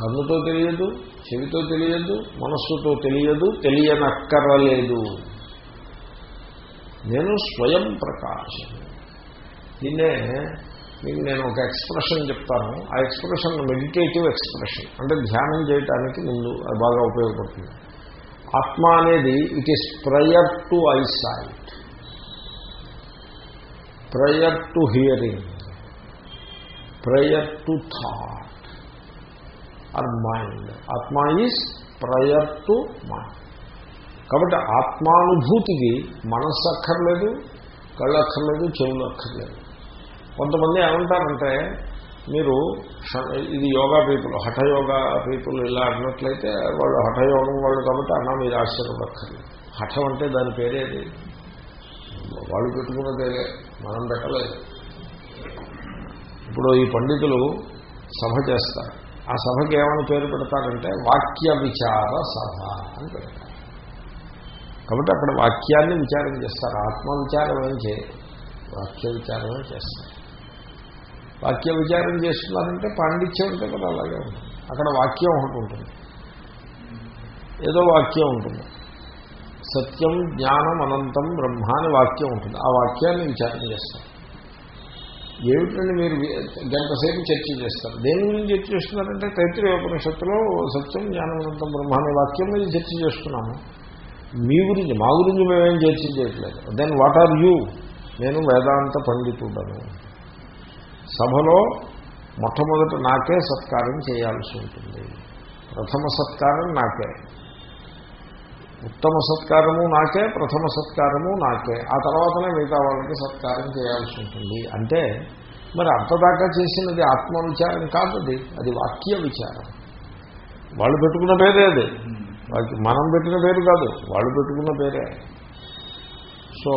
కన్నుతో తెలియదు చెవితో తెలియదు మనస్సుతో తెలియదు తెలియనక్కరలేదు. నేను స్వయం ప్రకాశం. దీన్నే మీకు నేను ఒక ఎక్స్ప్రెషన్ చెప్తాను. ఆ ఎక్స్ప్రెషన్ మెడిటేటివ్ ఎక్స్ప్రెషన్ అంటే ధ్యానం చేయడానికి ముందు అది బాగా ఉపయోగపడుతుంది. ఆత్మ అనేది it is prior to eyesight prior to hearing prior to thought or mind ఆత్మ ఈజ్ ప్రయర్ టు మైండ్ కాబట్టి ఆత్మానుభూతికి మనస్సు అక్కర్లేదు కళ్ళు అక్కర్లేదు చెవులు అక్కర్లేదు. కొంతమంది ఏమంటారంటే మీరు ఇది యోగా పీపుల్ హఠయోగా పీపుల్ ఇలా అన్నట్లయితే వాళ్ళు హఠయోగం వాళ్ళు కాబట్టి అన్నా మీరు ఆశ్చర్యపడక్కర్లేదు హఠం అంటే దాని పేరేది వాళ్ళు పెట్టుకున్నదే మనం పెట్టలేదు. ఇప్పుడు ఈ పండితులు సభ చేస్తారు. ఆ సభకి ఏమని పేరు పెడతారంటే వాక్య విచార సభ అని పెడతారు. కాబట్టి అక్కడ వాక్యాన్ని విచారం చేస్తారు. ఆత్మ విచారం ఏం చేయరు. వాక్య విచారమే చేస్తారు. వాక్య విచారం చేస్తున్నారంటే పాండిత్యం ఉంటే కదా అలాగే ఉంటుంది. అక్కడ వాక్యం ఒకటి ఉంటుంది. ఏదో వాక్యం ఉంటుంది. సత్యం జ్ఞానం అనంతం బ్రహ్మ అని వాక్యం ఉంటుంది. ఆ వాక్యాన్ని విచారం చేస్తారు. ఏమిటండి మీరు గంటసేపు చర్చ చేస్తారు? దేని గురించి చర్చ చేస్తున్నారంటే తైత్రీయ ఉపనిషత్తులో సత్యం జ్ఞానం అనంతం బ్రహ్మ అనే వాక్యం మీద చర్చ చేస్తున్నాము. మీ గురించి మా గురించి మేమేం చర్చ దెన్ వాట్ ఆర్ యూ నేను వేదాంత పండితుడను. సభలో మొట్టమొదట నాకే సత్కారం చేయాల్సి ఉంటుంది. ప్రథమ సత్కారం నాకే. ఉత్తమ సత్కారము నాకే ప్రథమ సత్కారము నాకే. ఆ తర్వాతనే మిగతా వాళ్ళకి సత్కారం చేయాల్సి ఉంటుంది. అంటే మరి అంతదాకా చేసినది ఆత్మ విచారం కాదు అది అది వాక్య విచారం. వాళ్ళు పెట్టుకున్న పేరే అది. Hmm. వాళ్ళకి మనం పెట్టిన పేరు కాదు వాళ్ళు పెట్టుకున్న పేరే. సో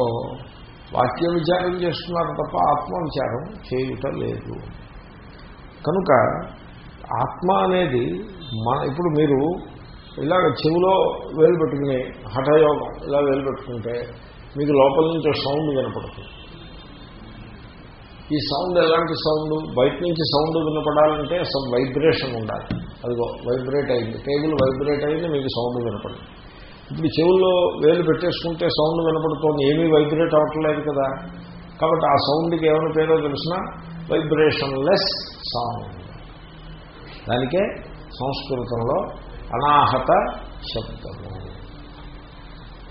వాక్య విచారం చేస్తున్నారు తప్ప ఆత్మ విచారం చేయుట లేదు. కనుక ఆత్మ అనేది మన ఇప్పుడు మీరు ఇలాగ చెవిలో వేలు పెట్టుకుని హఠయోగం ఇలా వేలు పెట్టుకుంటే మీకు లోపల నుంచి సౌండ్ వినపడుతుంది. ఈ సౌండ్ ఎలాంటి సౌండ్? బయట నుంచి సౌండ్ వినపడాలంటే అసలు వైబ్రేషన్ ఉండాలి. అదిగో వైబ్రేట్ అయింది. టేబుల్ వైబ్రేట్ అయింది మీకు సౌండ్ వినపడింది. ఇప్పుడు చెవుల్లో వేలు పెట్టేసుకుంటే సౌండ్ వినపడుతోంది. ఏమీ వైబ్రేట్ అవ్వట్లేదు కదా. కాబట్టి ఆ సౌండ్కి ఏమైనా పేరో తెలిసిన వైబ్రేషన్ లెస్ సౌండ్ దానికే సంస్కృతంలో అనాహత శబ్దము.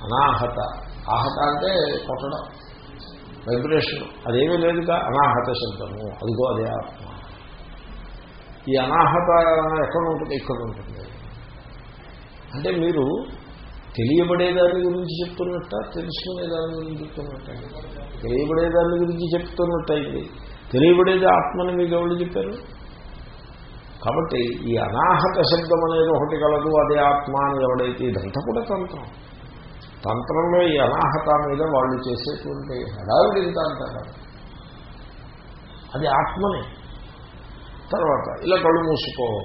అనాహత. ఆహత అంటే కొట్టడం. వైబ్రేషన్ అదేమీ లేదుగా అనాహత శబ్దము. అదిగో అదే ఆత్మ. ఈ అనాహత ఎక్కడ ఉంటుంది ఇక్కడ ఉంటుంది అంటే మీరు తెలియబడేదాని గురించి చెప్తున్నట్ట? తెలుసుకునేదాని గురించి చెప్తున్నట్ట? తెలియబడేదాని గురించి చెప్తున్నట్టయింది తెలియబడేది ఆత్మని మీకు ఎవరు చెప్పారు? కాబట్టి ఈ అనాహత శబ్దం అనేది ఒకటి కలదు అదే ఆత్మ అని ఎవడైతే ఇదంతా కూడా తంత్రం. తంత్రంలో ఈ అనాహత మీద వాళ్ళు చేసేటువంటి హడావిడి ఇంత అంటారు అది ఆత్మనే. తర్వాత ఇలా కళ్ళు మూసుకో.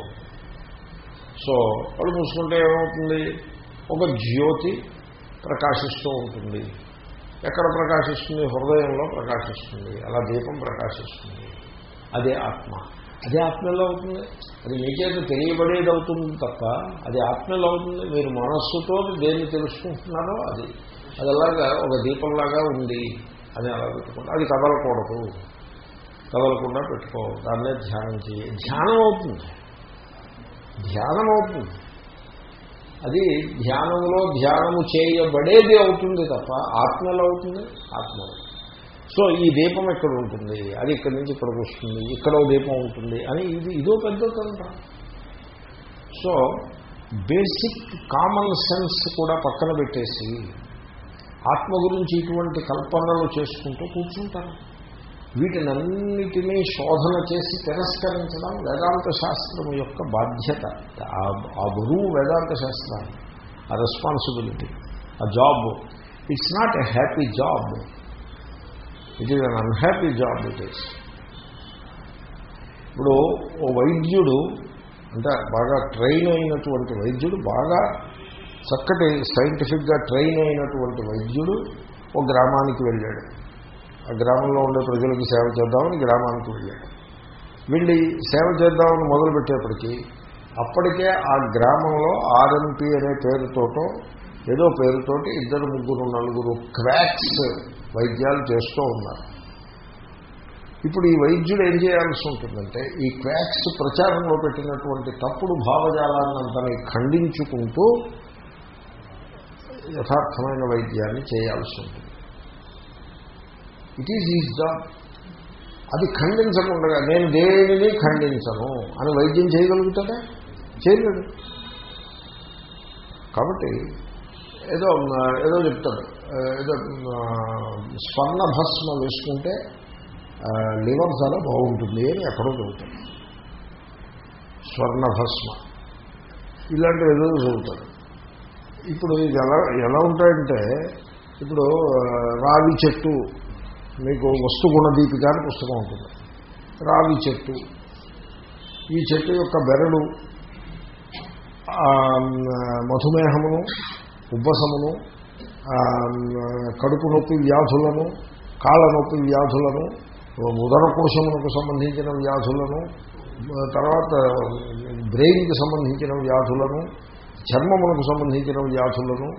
సో కళ్ళు మూసుకుంటే ఏమవుతుంది? ఒక జ్యోతి ప్రకాశిస్తూ ఉంటుంది. ఎక్కడ ప్రకాశిస్తుంది? హృదయంలో ప్రకాశిస్తుంది. అలా దీపం ప్రకాశిస్తుంది. అదే ఆత్మ. అదే ఆత్మలో అవుతుంది. అది మీకేత తెలియబడేది అవుతుంది తప్ప అది ఆత్మలో అవుతుంది. మీరు మనస్సుతో దేన్ని తెలుసుకుంటున్నారో అది. అది అలాగా ఒక దీపంలాగా ఉంది. అని అలా పెట్టుకుంటారు. అది కదలకూడదు. కదలకుండా పెట్టుకో దాన్నే ధ్యానం చేయి ధ్యానం అవుతుంది. ధ్యానం అవుతుంది. అది ధ్యానంలో ధ్యానము చేయబడేది అవుతుంది తప్ప ఆత్మలో అవుతుంది ఆత్మ సో ఈ దీపం ఎక్కడ ఉంటుంది? అది ఇక్కడి నుంచి ఇక్కడికి వస్తుంది. ఇక్కడ దీపం ఉంటుంది అని ఇది ఇదో పెద్ద సో బేసిక్ కామన్ సెన్స్ కూడా పక్కన పెట్టేసి ఆత్మ గురించి ఇటువంటి కల్పనలు చేసుకుంటూ కూర్చుంటారు. వీటినన్నిటినీ శోధన చేసి తిరస్కరించడం వేదాంత శాస్త్రం యొక్క బాధ్యత. ఆ గురువు వేదాంత శాస్త్రాన్ని ఆ రెస్పాన్సిబిలిటీ ఆ job it's not a happy job it is un unhappy job it is ఇప్పుడు ఓ వైద్యుడు అంటే బాగా ట్రైన్ అయినటువంటి వైద్యుడు బాగా చక్కటి సైంటిఫిక్గా ట్రైన్ అయినటువంటి వైద్యుడు ఓ గ్రామానికి వెళ్ళాడు. ఆ గ్రామంలో ఉండే ప్రజలకు సేవ చేద్దామని గ్రామానికి వెళ్ళాడు వెళ్ళి సేవ చేద్దామని మొదలుపెట్టేప్పటికీ అప్పటికే ఆ గ్రామంలో ఆర్ఎంపీ అనే పేరుతోటో ఏదో పేరుతోటి ఇద్దరు ముగ్గురు నలుగురు క్వాక్స్ వైద్యాలు చేస్తూ ఉన్నారు. ఇప్పుడు ఈ వైద్యుడు ఏం చేయాల్సి ఉంటుందంటే ఈ క్వాక్స్ ప్రచారంలో పెట్టినటువంటి తప్పుడు భావజాలాన్నంతని ఖండించుకుంటూ యథార్థమైన వైద్యాన్ని చేయాల్సి ఉంటుంది. ఇట్ ఈజ్ ఈజ్ జాబ్ అది ఖండించకుండా నేను దేనిని ఖండించను? అని వైద్యం చేయగలుగుతాడా? చేయలేడు. కాబట్టి ఏదో ఏదో చెప్తాడు. ఏదో స్వర్ణ భస్మ వేసుకుంటే లివర్ చాలా బాగుంటుంది అని ఎక్కడో చదువుతాడు స్వర్ణ భస్మ ఇలాంటివి ఏదో చదువుతాడు ఇప్పుడు ఇది ఎలా ఎలా ఉంటాయంటే ఇప్పుడు రావి చెట్టు మీకు వస్తు దీపిక అని పుస్తకం ఉంటుంది. రావి చెట్టు. ఈ చెట్టు యొక్క బెరడు మధుమేహమును ఉబ్బసమును కడుపు నొప్పి వ్యాధులను కాళ్ళ నొప్పి వ్యాధులను ఉదరకోశమునకు సంబంధించిన వ్యాధులను తర్వాత బ్రెయిన్కి సంబంధించిన వ్యాధులను చర్మమునకు సంబంధించిన వ్యాధులను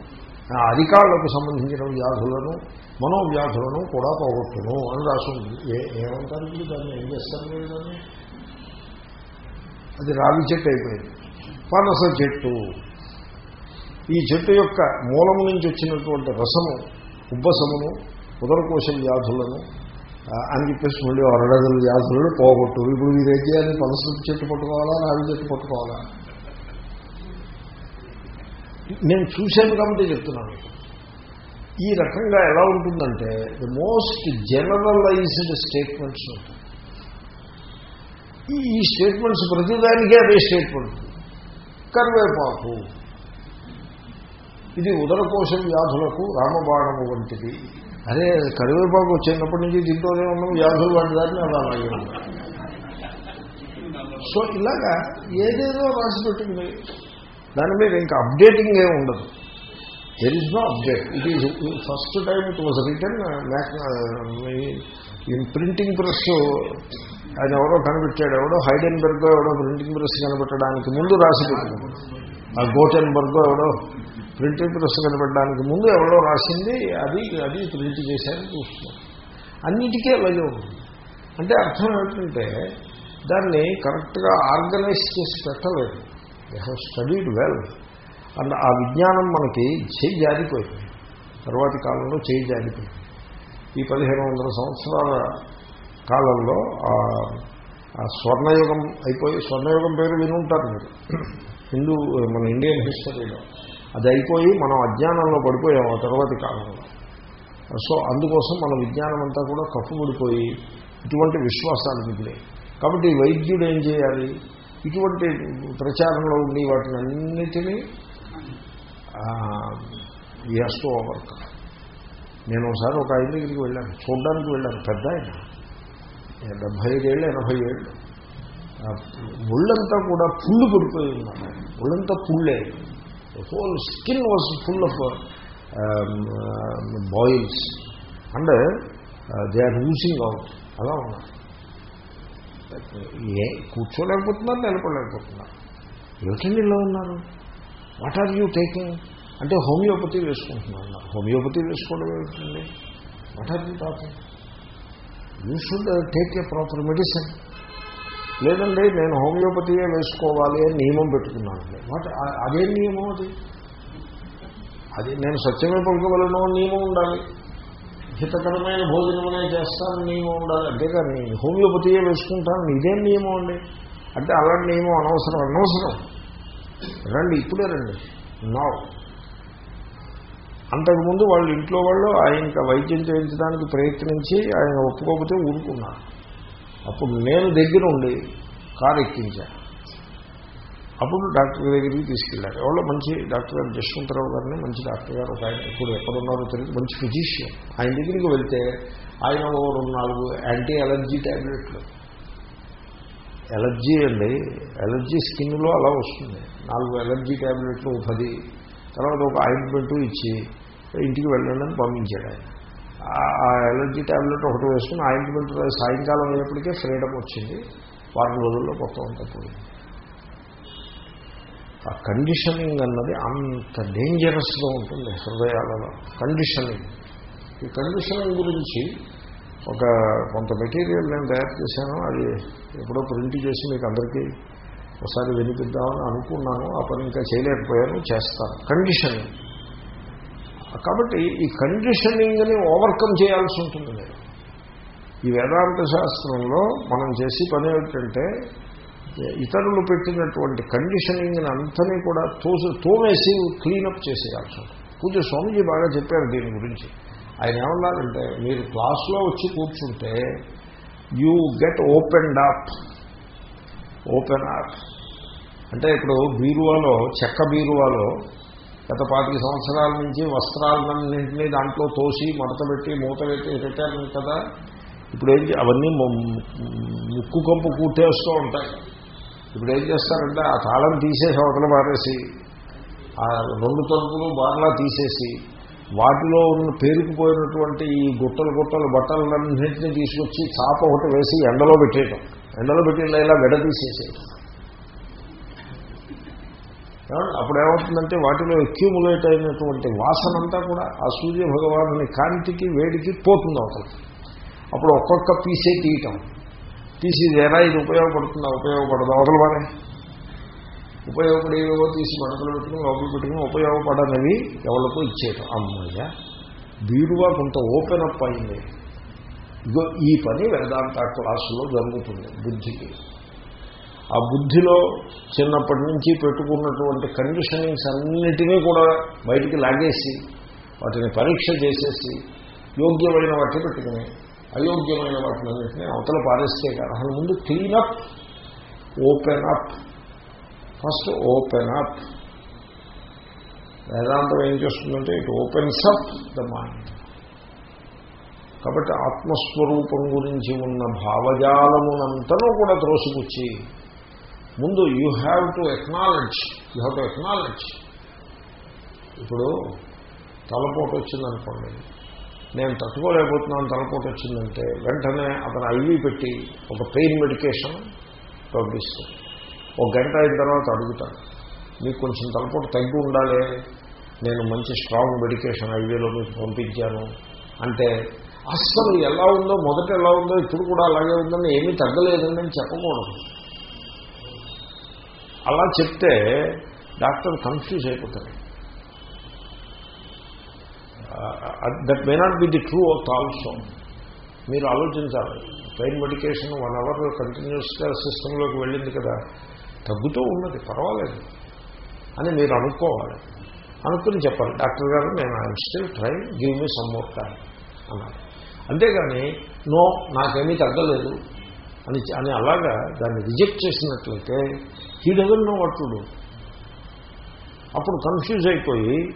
అధికారులకు సంబంధించిన వ్యాధులను మనోవ్యాధులను కూడా పోగొట్టును అని రాసుంది ఏ ఏమంటారు ఇప్పుడు దాన్ని? ఏం చేస్తారు మీరు దాన్ని? అది రావి చెట్టు అయిపోయింది. పనస చెట్టు. ఈ చెట్టు యొక్క మూలం నుంచి వచ్చినటువంటి రసము ఉబ్బసమును ఉదరకోశ వ్యాధులను అని చెప్పేసి మళ్ళీ అరడగల వ్యాధులను పోగొట్టు ఇప్పుడు మీరు ఏం చేయాలి పనస చెట్టు పట్టుకోవాలా రావి చెట్టు పట్టుకోవాలా? నేను చూశాను కాబట్టి చెప్తున్నాను. ఈ రకంగా ఎలా ఉంటుందంటే ది మోస్ట్ జనరలైజ్డ్ స్టేట్మెంట్స్ ఉంటాయి. ఈ స్టేట్మెంట్స్ ప్రతిదానికే అదే స్టేట్మెంట్ కరివేపాకు. ఇది ఉదరకోశ వ్యాధులకు రామబాణము వంటిది. అదే కరివేపాకు వచ్చినప్పటి నుంచి తింటూనే ఉన్నాం వ్యాధులు వంటి దాన్ని అలా అలాగే సో ఇలాగా ఏదేదో రాసి పెట్టుకుని దాని మీద ఇంకా అప్డేటింగ్ ఏమి ఉండదు. There is no update it is first time it was written in printing press ఆయన ఎవరో కనిపెట్టాడు ఎవడో హైడెన్బర్గ్ ఎవడో ప్రింటింగ్ ప్రెస్ కనిపెట్టడానికి ముందు రాసి పెట్టుకున్నాడు ఆ గోటెన్బర్గ్ ఎవడో ప్రింటింగ్ ప్రెస్ కనిపెట్టడానికి ముందు ఎవడో రాసింది అది అది ప్రింట్ చేశారని చూస్తున్నాం. అన్నిటికీ అలాగే అంటే అర్థం ఏమిటంటే దాన్ని కరెక్ట్గా ఆర్గనైజ్ చేసి పెట్టలేదు. They have studied well and ఆ విజ్ఞానం మనకి చేయి జారిపోయింది. తర్వాతి కాలంలో చేయి జారిపోయింది. ఈ పదిహేను వందల సంవత్సరాల కాలంలో ఆ స్వర్ణయుగం అయిపోయి స్వర్ణయుగం పేరు వినుంటారు మీరు. హిందూ మన ఇండియన్ హిస్టరీలో. అది అయిపోయి మనం అజ్ఞానంలో పడిపోయాం ఆ తర్వాతి కాలంలో. సో అందుకోసం మన విజ్ఞానం అంతా కూడా కప్పుబడిపోయి ఇటువంటి విశ్వాసాలు మిగిలాయి కాబట్టి వైద్యుడు ఏం చేయాలి? ఇటువంటి ప్రచారంలో ఉండి వాటిని అన్నిటినీ ఎస్తో ఓవర్కమ్ నేను ఒకసారి ఒక ఆయన దగ్గరికి వెళ్ళాను. చూడడానికి వెళ్ళాను. పెద్ద ఆయన. డెబ్భై ఐదేళ్ళు ఎనభై ఏళ్ళు ఒళ్ళంతా కూడా పుళ్ళు పడిపోయి ఉన్నాను ఒళ్ళంతా పుళ్ళే. Whole skin was full of boils and they are oozing out అలా ఉన్నారు. ఏ కూర్చోలేకపోతున్నారు నిలబడలేకపోతున్నారు ఏమిటండి ఇలా ఉన్నారు? వాట్ ఆర్ యూ టేకింగ్ అంటే హోమియోపతి వేసుకుంటున్నాను. హోమియోపతి వేసుకోవడం ఏమిటండి? What are you talking you should take a proper medicine లేదండి నేను హోమియోపతియే వేసుకోవాలి అని నియమం పెట్టుకున్నానండి వాట్ అదే నియమం అది? అది నేను సత్యమే పలుకోగలను నియమం ఉండాలి. హితకరమైన భోజనమనే చేస్తాను నియమం ఉండాలి. అంతేకాని హోమియోపతియే వేసుకుంటాను ఇదేం నియమం అండి. అంటే అలాంటి నియమం అనవసరం అనవసరం. రండి ఇప్పుడే రండి. నా. అంతకుముందు వాళ్ళు ఇంట్లో వాళ్ళు ఆయన వైద్యం చేయించడానికి ప్రయత్నించి ఆయన ఒప్పుకోకపోతే ఊరుకున్నారు. అప్పుడు నేను దగ్గర ఉండి కారు ఎక్కించాను అప్పుడు డాక్టర్ దగ్గరికి తీసుకెళ్ళారు. ఎవరో మంచి డాక్టర్ గారు జశ్వంతరావు గారిని మంచి డాక్టర్ గారు ఒక ఆయన ఇప్పుడు ఎక్కడున్నారో తెలియదు మంచి ఫిజిషియన్. ఆయన దగ్గరికి వెళ్తే ఆయన ఓ రెండు నాలుగు యాంటీ ఎలర్జీ ట్యాబ్లెట్లు ఎలర్జీ అండి ఎలర్జీ స్కిన్లో అలా వస్తుంది. నాలుగు ఎలర్జీ ట్యాబ్లెట్లు పది. తర్వాత ఒక ఆయింట్మెంట్ ఇచ్చి ఇంటికి వెళ్ళండి అని పంపించాడు ఆయన. ఆ ఎలర్జీ ట్యాబ్లెట్ ఒకటి వేసుకుని ఆయింట్మెంట్ సాయంకాలం అయ్యేప్పటికే ఫ్రీడమ్ వచ్చింది. వారం రోజుల్లో మొత్తం అంతా పోయింది. ఆ కండిషనింగ్ అన్నది అంత డేంజరస్గా ఉంటుంది హృదయాలలో. కండిషనింగ్ ఈ కండిషనింగ్ గురించి ఒక కొంత మెటీరియల్ నేను తయారు చేశాను అది ఎప్పుడో ప్రింట్ చేసి మీకు అందరికీ ఒకసారి వినిపిద్దామని అనుకున్నాను ఆ పని ఇంకా చేయలేకపోయాను చేస్తాను. కండిషనింగ్ కాబట్టి ఈ కండిషనింగ్ని ఓవర్కమ్ చేయాల్సి ఉంటుంది. మీరు ఈ వేదాంత శాస్త్రంలో మనం చేసి పని ఏమిటంటే ఇతరులు పెట్టినటువంటి కండిషనింగ్ని అంతని కూడా తోసి తోమేసి క్లీనప్ చేసేయాల్సి ఉంటుంది. పూజ స్వామిజీ బాగా చెప్పారు దీని గురించి. ఆయన ఏమన్నారంటే మీరు క్లాస్లో వచ్చి కూర్చుంటే you get opened up open up అంటే ఇప్పుడు బీరువాలో చెక్క బీరువాలో గత పాతిక సంవత్సరాల నుంచి వస్త్రాలన్నింటినీ దాంట్లో తోసి మడత పెట్టి మూత పెట్టి పెట్టారు కదా. ఇప్పుడు ఏంటి అవన్నీ ముక్కు కంపు కూటేస్తూ ఉంటాయి. ఇప్పుడు ఏం చేస్తారంటే ఆ తాళం తీసేసి అవతల మారేసి ఆ రెండు తలుపులు బార్లా తీసేసి వాటిలో ఉన్న పేరుకుపోయినటువంటి ఈ గుట్టలు గుట్టలు బట్టలన్నింటినీ తీసుకొచ్చి చాప ఒకటి వేసి ఎండలో పెట్టేయటం. ఎండలో పెట్టిన ఇలా గడ తీసేసేయటం. అప్పుడు ఏమవుతుందంటే వాటిలో అక్యూములేట్ అయినటువంటి వాసనంతా కూడా ఆ సూర్య భగవాను కాంతికి వేడికి పోతుంది అవతల అప్పుడు ఒక్కొక్క పీసే తీయటం. తీసి ఇది ఉపయోగపడుతుందా ఉపయోగపడదు? అవతల వారే. ఉపయోగపడేవో తీసి మడతలు పెట్టుకుని లోపల పెట్టుకుని ఉపయోగపడనివి ఎవరికో ఇచ్చేయటం అమ్మయ్య బీరువా కొంత ఓపెన్ అప్ అయింది. ఇగో ఈ పని వేదాంత క్లాసులో జరుగుతుంది బుద్ధికి. ఆ బుద్ధిలో చిన్నప్పటి నుంచి పెట్టుకున్నటువంటి కండిషనింగ్స్ అన్నిటినీ కూడా బయటికి లాగేసి వాటిని పరీక్ష చేసేసి యోగ్యమైన వాటిని పెట్టుకుని అయోగ్యమైన వాటిని అన్నింటినీ అవతల పారేస్తే కాదు అసలు ముందు cleanup open up. First open up. వేదాంతం ఏం చేస్తుందంటే it opens up the mind. కాబట్టి ఆత్మస్వరూపం గురించి ఉన్న భావజాలమునంతనూ కూడా త్రోసిపుచ్చి ముందు you have to acknowledge you have to acknowledge ఇప్పుడు తలపోటు వచ్చిందనుకోండి నేను తట్టుకోలేకపోతున్నాను తలపోటు వచ్చిందంటే వెంటనే అతను ఐవీ పెట్టి ఒక పెయిన్ మెడికేషన్ పంపిస్తాను ఒక గంట అయిన తర్వాత అడుగుతాను మీకు కొంచెం తలపోటు తగ్గి ఉండాలి నేను మంచి స్ట్రాంగ్ మెడికేషన్ ఐవీలో మీకు పంపించాను. అంటే అస్సలు ఎలా ఉందో మొదట ఎలా ఉందో ఇప్పుడు కూడా అలాగే ఉందని ఏమీ తగ్గలేదని నేను చెప్పకూడదు. అలా చెప్తే డాక్టర్ కన్ఫ్యూజ్ అయిపోతాడు. That may not be the true of also మీరు ఆలోచించాలి. పెయిన్ మెడికేషన్ వన్ అవర్ కంటిన్యూస్గా సిస్టంలోకి వెళ్ళింది కదా తగ్గుతూ ఉన్నది పర్వాలేదు. అని మీరు అనుకోవాలి. అనుకుని చెప్పాలి. డాక్టర్ గారు నేను I'm still try give me some అన్నారు. అంతేగాని నో నాకేమీ తగ్గలేదు. అని అని అలాగా దాన్ని రిజెక్ట్ చేసినట్లయితే హీ డజన్ నో వట్టుడు అప్పుడు కన్ఫ్యూజ్ అయిపోయి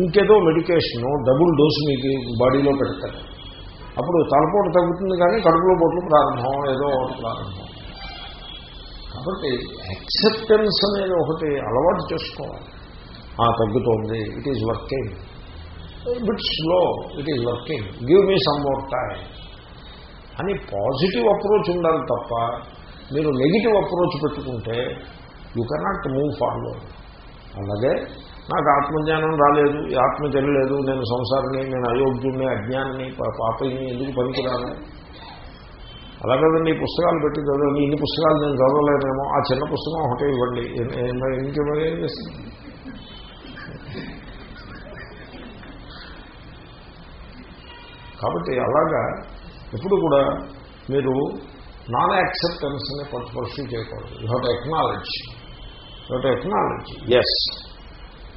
ఇంకేదో మెడికేషను డబుల్ డోసు మీకు బాడీలో పెడతారు. అప్పుడు తలపోటు తగ్గుతుంది కానీ కడుపులో పొట్లు ప్రారంభం ఏదో ఒకటి ప్రారంభం. కాబట్టి యాక్సెప్టెన్స్ అనేది ఒకటి అలవాటు చేసుకోవాలి. ఆ తగ్గుతోంది it is working bit slow it is working give me some more time అని పాజిటివ్ అప్రోచ్ ఉండాలి తప్ప మీరు నెగిటివ్ అప్రోచ్ పెట్టుకుంటే యూ కెనాట్ మూవ్ ఫార్వర్డ్ అలాగే నాకు ఆత్మజ్ఞానం రాలేదు ఈ ఆత్మ తెలియలేదు నేను సంసారిని నేను అయోగ్యుడిని అజ్ఞాన్ని పాపని ఎందుకు పనికిరాను? అలా కదండి ఈ పుస్తకాలు పెట్టి చదవండి. ఇన్ని పుస్తకాలు నేను చదవలేనేమో ఆ చిన్న పుస్తకం ఒకటే ఇవ్వండి. ఇంకేమో ఏం చేస్తుంది కాబట్టి అలాగా ఎప్పుడు కూడా మీరు నాన్ యాక్సెప్టెన్స్ని పర్సూ చేయకూడదు. You have acknowledge you have acknowledge yes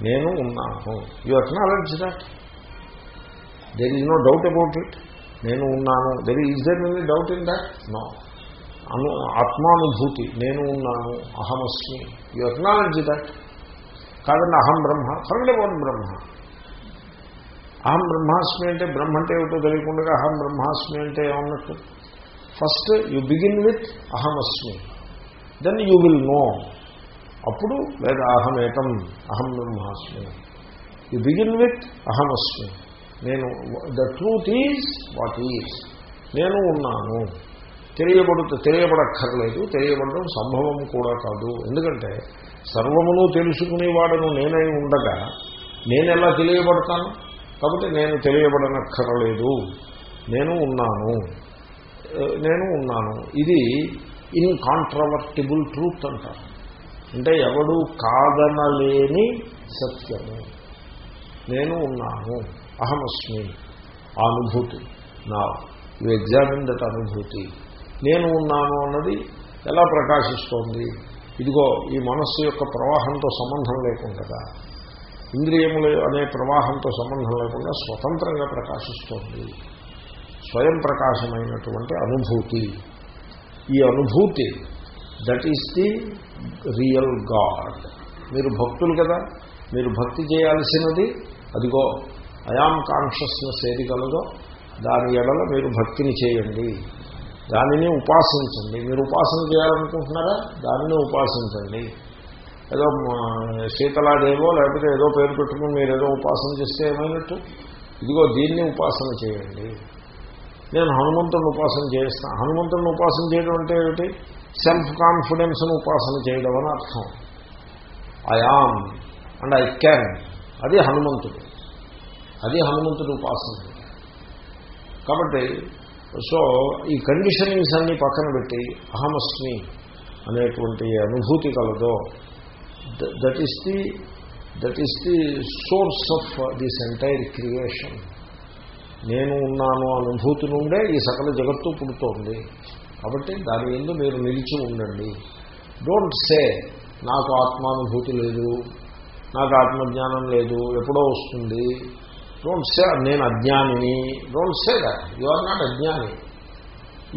నేను ఉన్నాను. You acknowledge that there is no doubt about it నేను ఉన్నాను. There is there any doubt in that no అను ఆత్మానుభూతి. నేను ఉన్నాను. అహమస్మి. యు అక్నాలెడ్జ్ దట్ కాదండి అహం బ్రహ్మ. ఫర్గడ్ బ్రహ్మ. అహం బ్రహ్మాస్మి అంటే బ్రహ్మ అంటే ఏమిటో తెలియకుండా అహం బ్రహ్మాస్మి అంటే ఏమన్నట్టు? ఫస్ట్ యు బిగిన్ విత్ అహమస్మి. దెన్ యూ విల్ నో అప్పుడు లేదా అహమేకం అహం బ్రహ్మాస్మి యు బిగిన్ విత్ అహమస్మి. నేను the truth is what is నేను ఉన్నాను. తెలియబడుతూ తెలియబడక్కర్లేదు. తెలియబడడం సంభవం కూడా కాదు. ఎందుకంటే సర్వమును తెలుసుకునేవాడను నేనై ఉండగా నేను ఎలా తెలియబడతాను? కాబట్టి నేను తెలియబడనక్కరలేదు. నేను ఉన్నాను. నేను ఉన్నాను. ఇది ఇన్కాంట్రవర్టిబుల్ ట్రూత్ అంటారు. అంటే ఎవడు కాదనలేని సత్యము. నేను ఉన్నాను అహమస్మి ఆ అనుభూతి నా యు ఎగ్జామిన్ దట్ అనుభూతి. నేను ఉన్నాను అన్నది ఎలా ప్రకాశిస్తోంది? ఇదిగో ఈ మనస్సు యొక్క ప్రవాహంతో సంబంధం లేకుండా ఇంద్రియములు అనే ప్రవాహంతో సంబంధం లేకుండా స్వతంత్రంగా ప్రకాశిస్తోంది. స్వయం ప్రకాశమైనటువంటి అనుభూతి. ఈ అనుభూతి that is the real god మీరు భక్తులు కదా మీరు భక్తి చేయాల్సినది అదిగో అయాం కాన్షియస్నెస్ ఏది కలదో దాని ఎడల మీరు భక్తిని చేయండి. దానిని ఉపాసించండి. మీరు ఉపాసన చేయాలనుకుంటున్నారా? దానిని ఉపాసించండి. ఏదో శీతలాదేవో లేకపోతే ఏదో పేరు పెట్టుకుని మీరు ఏదో ఉపాసన చేస్తే ఏమైనట్టు? ఇదిగో దీన్ని ఉపాసన చేయండి. నేను హనుమంతుడిని ఉపాసన చేస్తాను హనుమంతుడిని ఉపాసన చేయడం అంటే ఏమిటి? సెల్ఫ్ కాన్ఫిడెన్స్ను ఉపాసన చేయడం అని అర్థం. I am and I can అది హనుమంతుడు. అది హనుమంతుడు ఉపాసన. కాబట్టి సో ఈ కండిషనింగ్స్ అన్ని పక్కన పెట్టి అహమస్మి అనేటువంటి అనుభూతి కలదో that is the that is the source of this entire creation నేను ఉన్నాను అనుభూతి నుండే ఈ సకల జగత్తు పుడుతోంది. కాబట్టి దాని ఎందు మీరు నిలిచి ఉండండి. డోంట్ సే నాకు ఆత్మానుభూతి లేదు నాకు ఆత్మజ్ఞానం లేదు ఎప్పుడో వస్తుంది. డోంట్ సే నేను అజ్ఞానిని. Don't say that you are not అజ్ఞాని.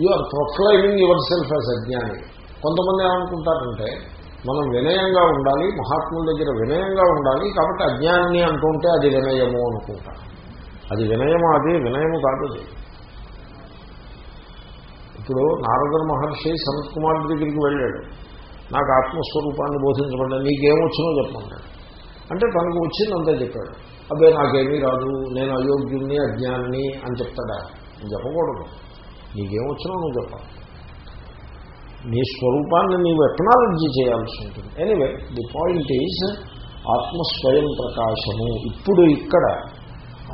You are proclaiming yourself as అజ్ఞాని. కొంతమంది ఏమనుకుంటారంటే మనం వినయంగా ఉండాలి మహాత్ముల దగ్గర వినయంగా ఉండాలి కాబట్టి అజ్ఞాని అంటుంటే అది వినయము అనుకుంటాం అది వినయమా అది వినయము కాదు ఇప్పుడు నారద మహర్షి సనత్ కుమార్ దగ్గరికి వెళ్ళాడు. నాకు ఆత్మస్వరూపాన్ని బోధించబడ్డా నీకేమొచ్చినో చెప్పమన్నాడు. అంటే తనకు వచ్చిందంతా చెప్పాడు. అబ్బే నాకేమీ రాదు నేను అయోగ్యుణ్ణి అజ్ఞాన్ని అని చెప్తాడా? నేను చెప్పకూడదు. నీకేమొచ్చినా నువ్వు చెప్పాలి నీ స్వరూపాన్ని నీవు ఎక్నాలజీ చేయాల్సి ఉంటుంది. ఎనీవే ది పాయింట్ ఈజ్ ఆత్మస్వయం ప్రకాశము. ఇప్పుడు ఇక్కడ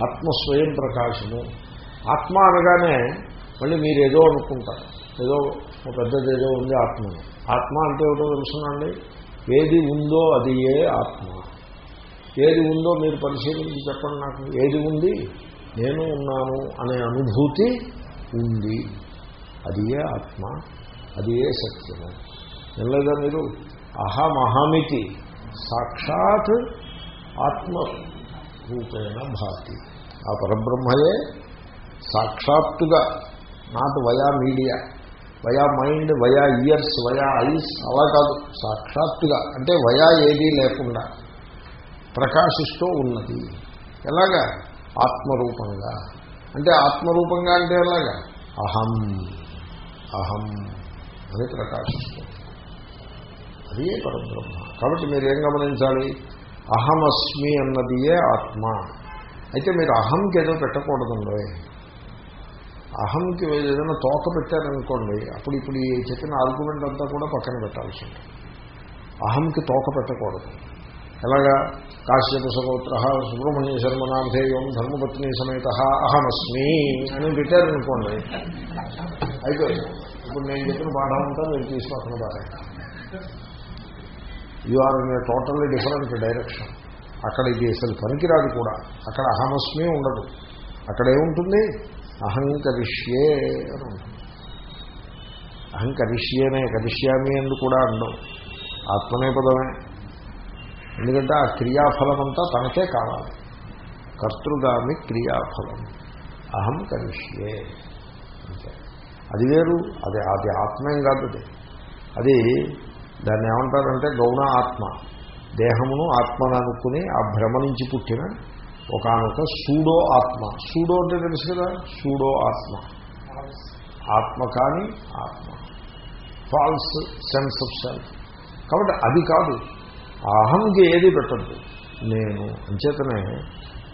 ఆత్మస్వయం ప్రకాశము. ఆత్మ అనగానే మళ్ళీ మీరు ఏదో అనుకుంటారు. ఏదో ఒక పెద్దది ఏదో ఉంది ఆత్మను. ఆత్మ అంటే ఏదో తెలుసునండి? ఏది ఉందో అది ఏ ఆత్మ. ఏది ఉందో మీరు పరిశీలించి చెప్పండి నాకు. ఏది ఉంది? నేను ఉన్నాను అనే అనుభూతి ఉంది. అది ఏ ఆత్మ. అది ఏ సత్యము. వినలేదా మీరు? అహమహమితి సాక్షాత్ ఆత్మ. రూపేణ భాతి. ఆ పరబ్రహ్మయే సాక్షాత్తుగా not via media via mind via ears via eyes అలా కాదు సాక్షాత్తుగా. అంటే వయా ఏదీ లేకుండా ప్రకాశిస్తూ ఉన్నది. ఎలాగా? ఆత్మరూపంగా. అంటే ఆత్మరూపంగా అంటే ఎలాగా? అహం అహం అని ప్రకాశిస్తుంది అదే పరబ్రహ్మ. కాబట్టి మీరు ఏం గమనించాలి? అహమస్మి అన్నదియే ఆత్మ. అయితే మీరు అహంకి ఏదో పెట్టకూడదండి. అహంకి ఏదైనా తోక పెట్టారనుకోండి అప్పుడు ఇప్పుడు ఈ చెప్పిన ఆర్గ్యుమెంట్ అంతా కూడా పక్కన పెట్టాల్సి ఉంటుంది అహంకి తోక పెట్టకూడదు. ఎలాగా? కాశ్యప సగోత్ర సుబ్రహ్మణ్య శర్మనామధేయం ధర్మపత్ని సమేత అహమస్మి అని పెట్టారనుకోండి అయిపోయింది. ఇప్పుడు నేను చెప్పిన పాఠం అంతా మీరు తీసుకొస్తున్న you are in a totally different direction అక్కడ ఇది అసలు పనికిరాదు కూడా. అక్కడ అహమస్మి ఉండదు. అక్కడ ఏముంటుంది? అహంకరిష్యే అని ఉంటుంది. అహంకరిష్యేనే కరిష్యామి అని కూడా అండం. ఆత్మనే పదమే. ఎందుకంటే ఆ క్రియాఫలం అంతా తనకే కావాలి. కర్తృగామి క్రియాఫలం. అహం కరిష్యే. అంతే. అది వేరు. అది అది ఆత్మేం కాదు అది దాన్ని ఏమంటారంటే గౌణ ఆత్మ. దేహమును ఆత్మను అనుకుని ఆ భ్రమ నుంచి పుట్టిన ఒకనొక సూడో ఆత్మ. సూడో అంటే తెలుసు కదా? సూడో ఆత్మ. ఆత్మ కానీ ఆత్మ. ఫాల్స్ సెన్స్ ఆఫ్ సెల్ఫ్ కాబట్టి అది కాదు. అహంకి ఏది పెట్టద్దు. నేను అంచేతనే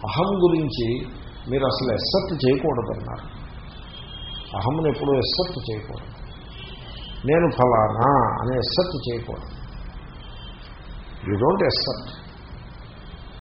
అహం గురించి మీరు అసలు ఎక్సెప్ట్ చేయకూడదన్నారు. అహమును ఎప్పుడూ ఎక్సెప్ట్ చేయకూడదు. నేను ఫలానా అని ఎస్సర్ట్ చేయకూడదు. You don't accept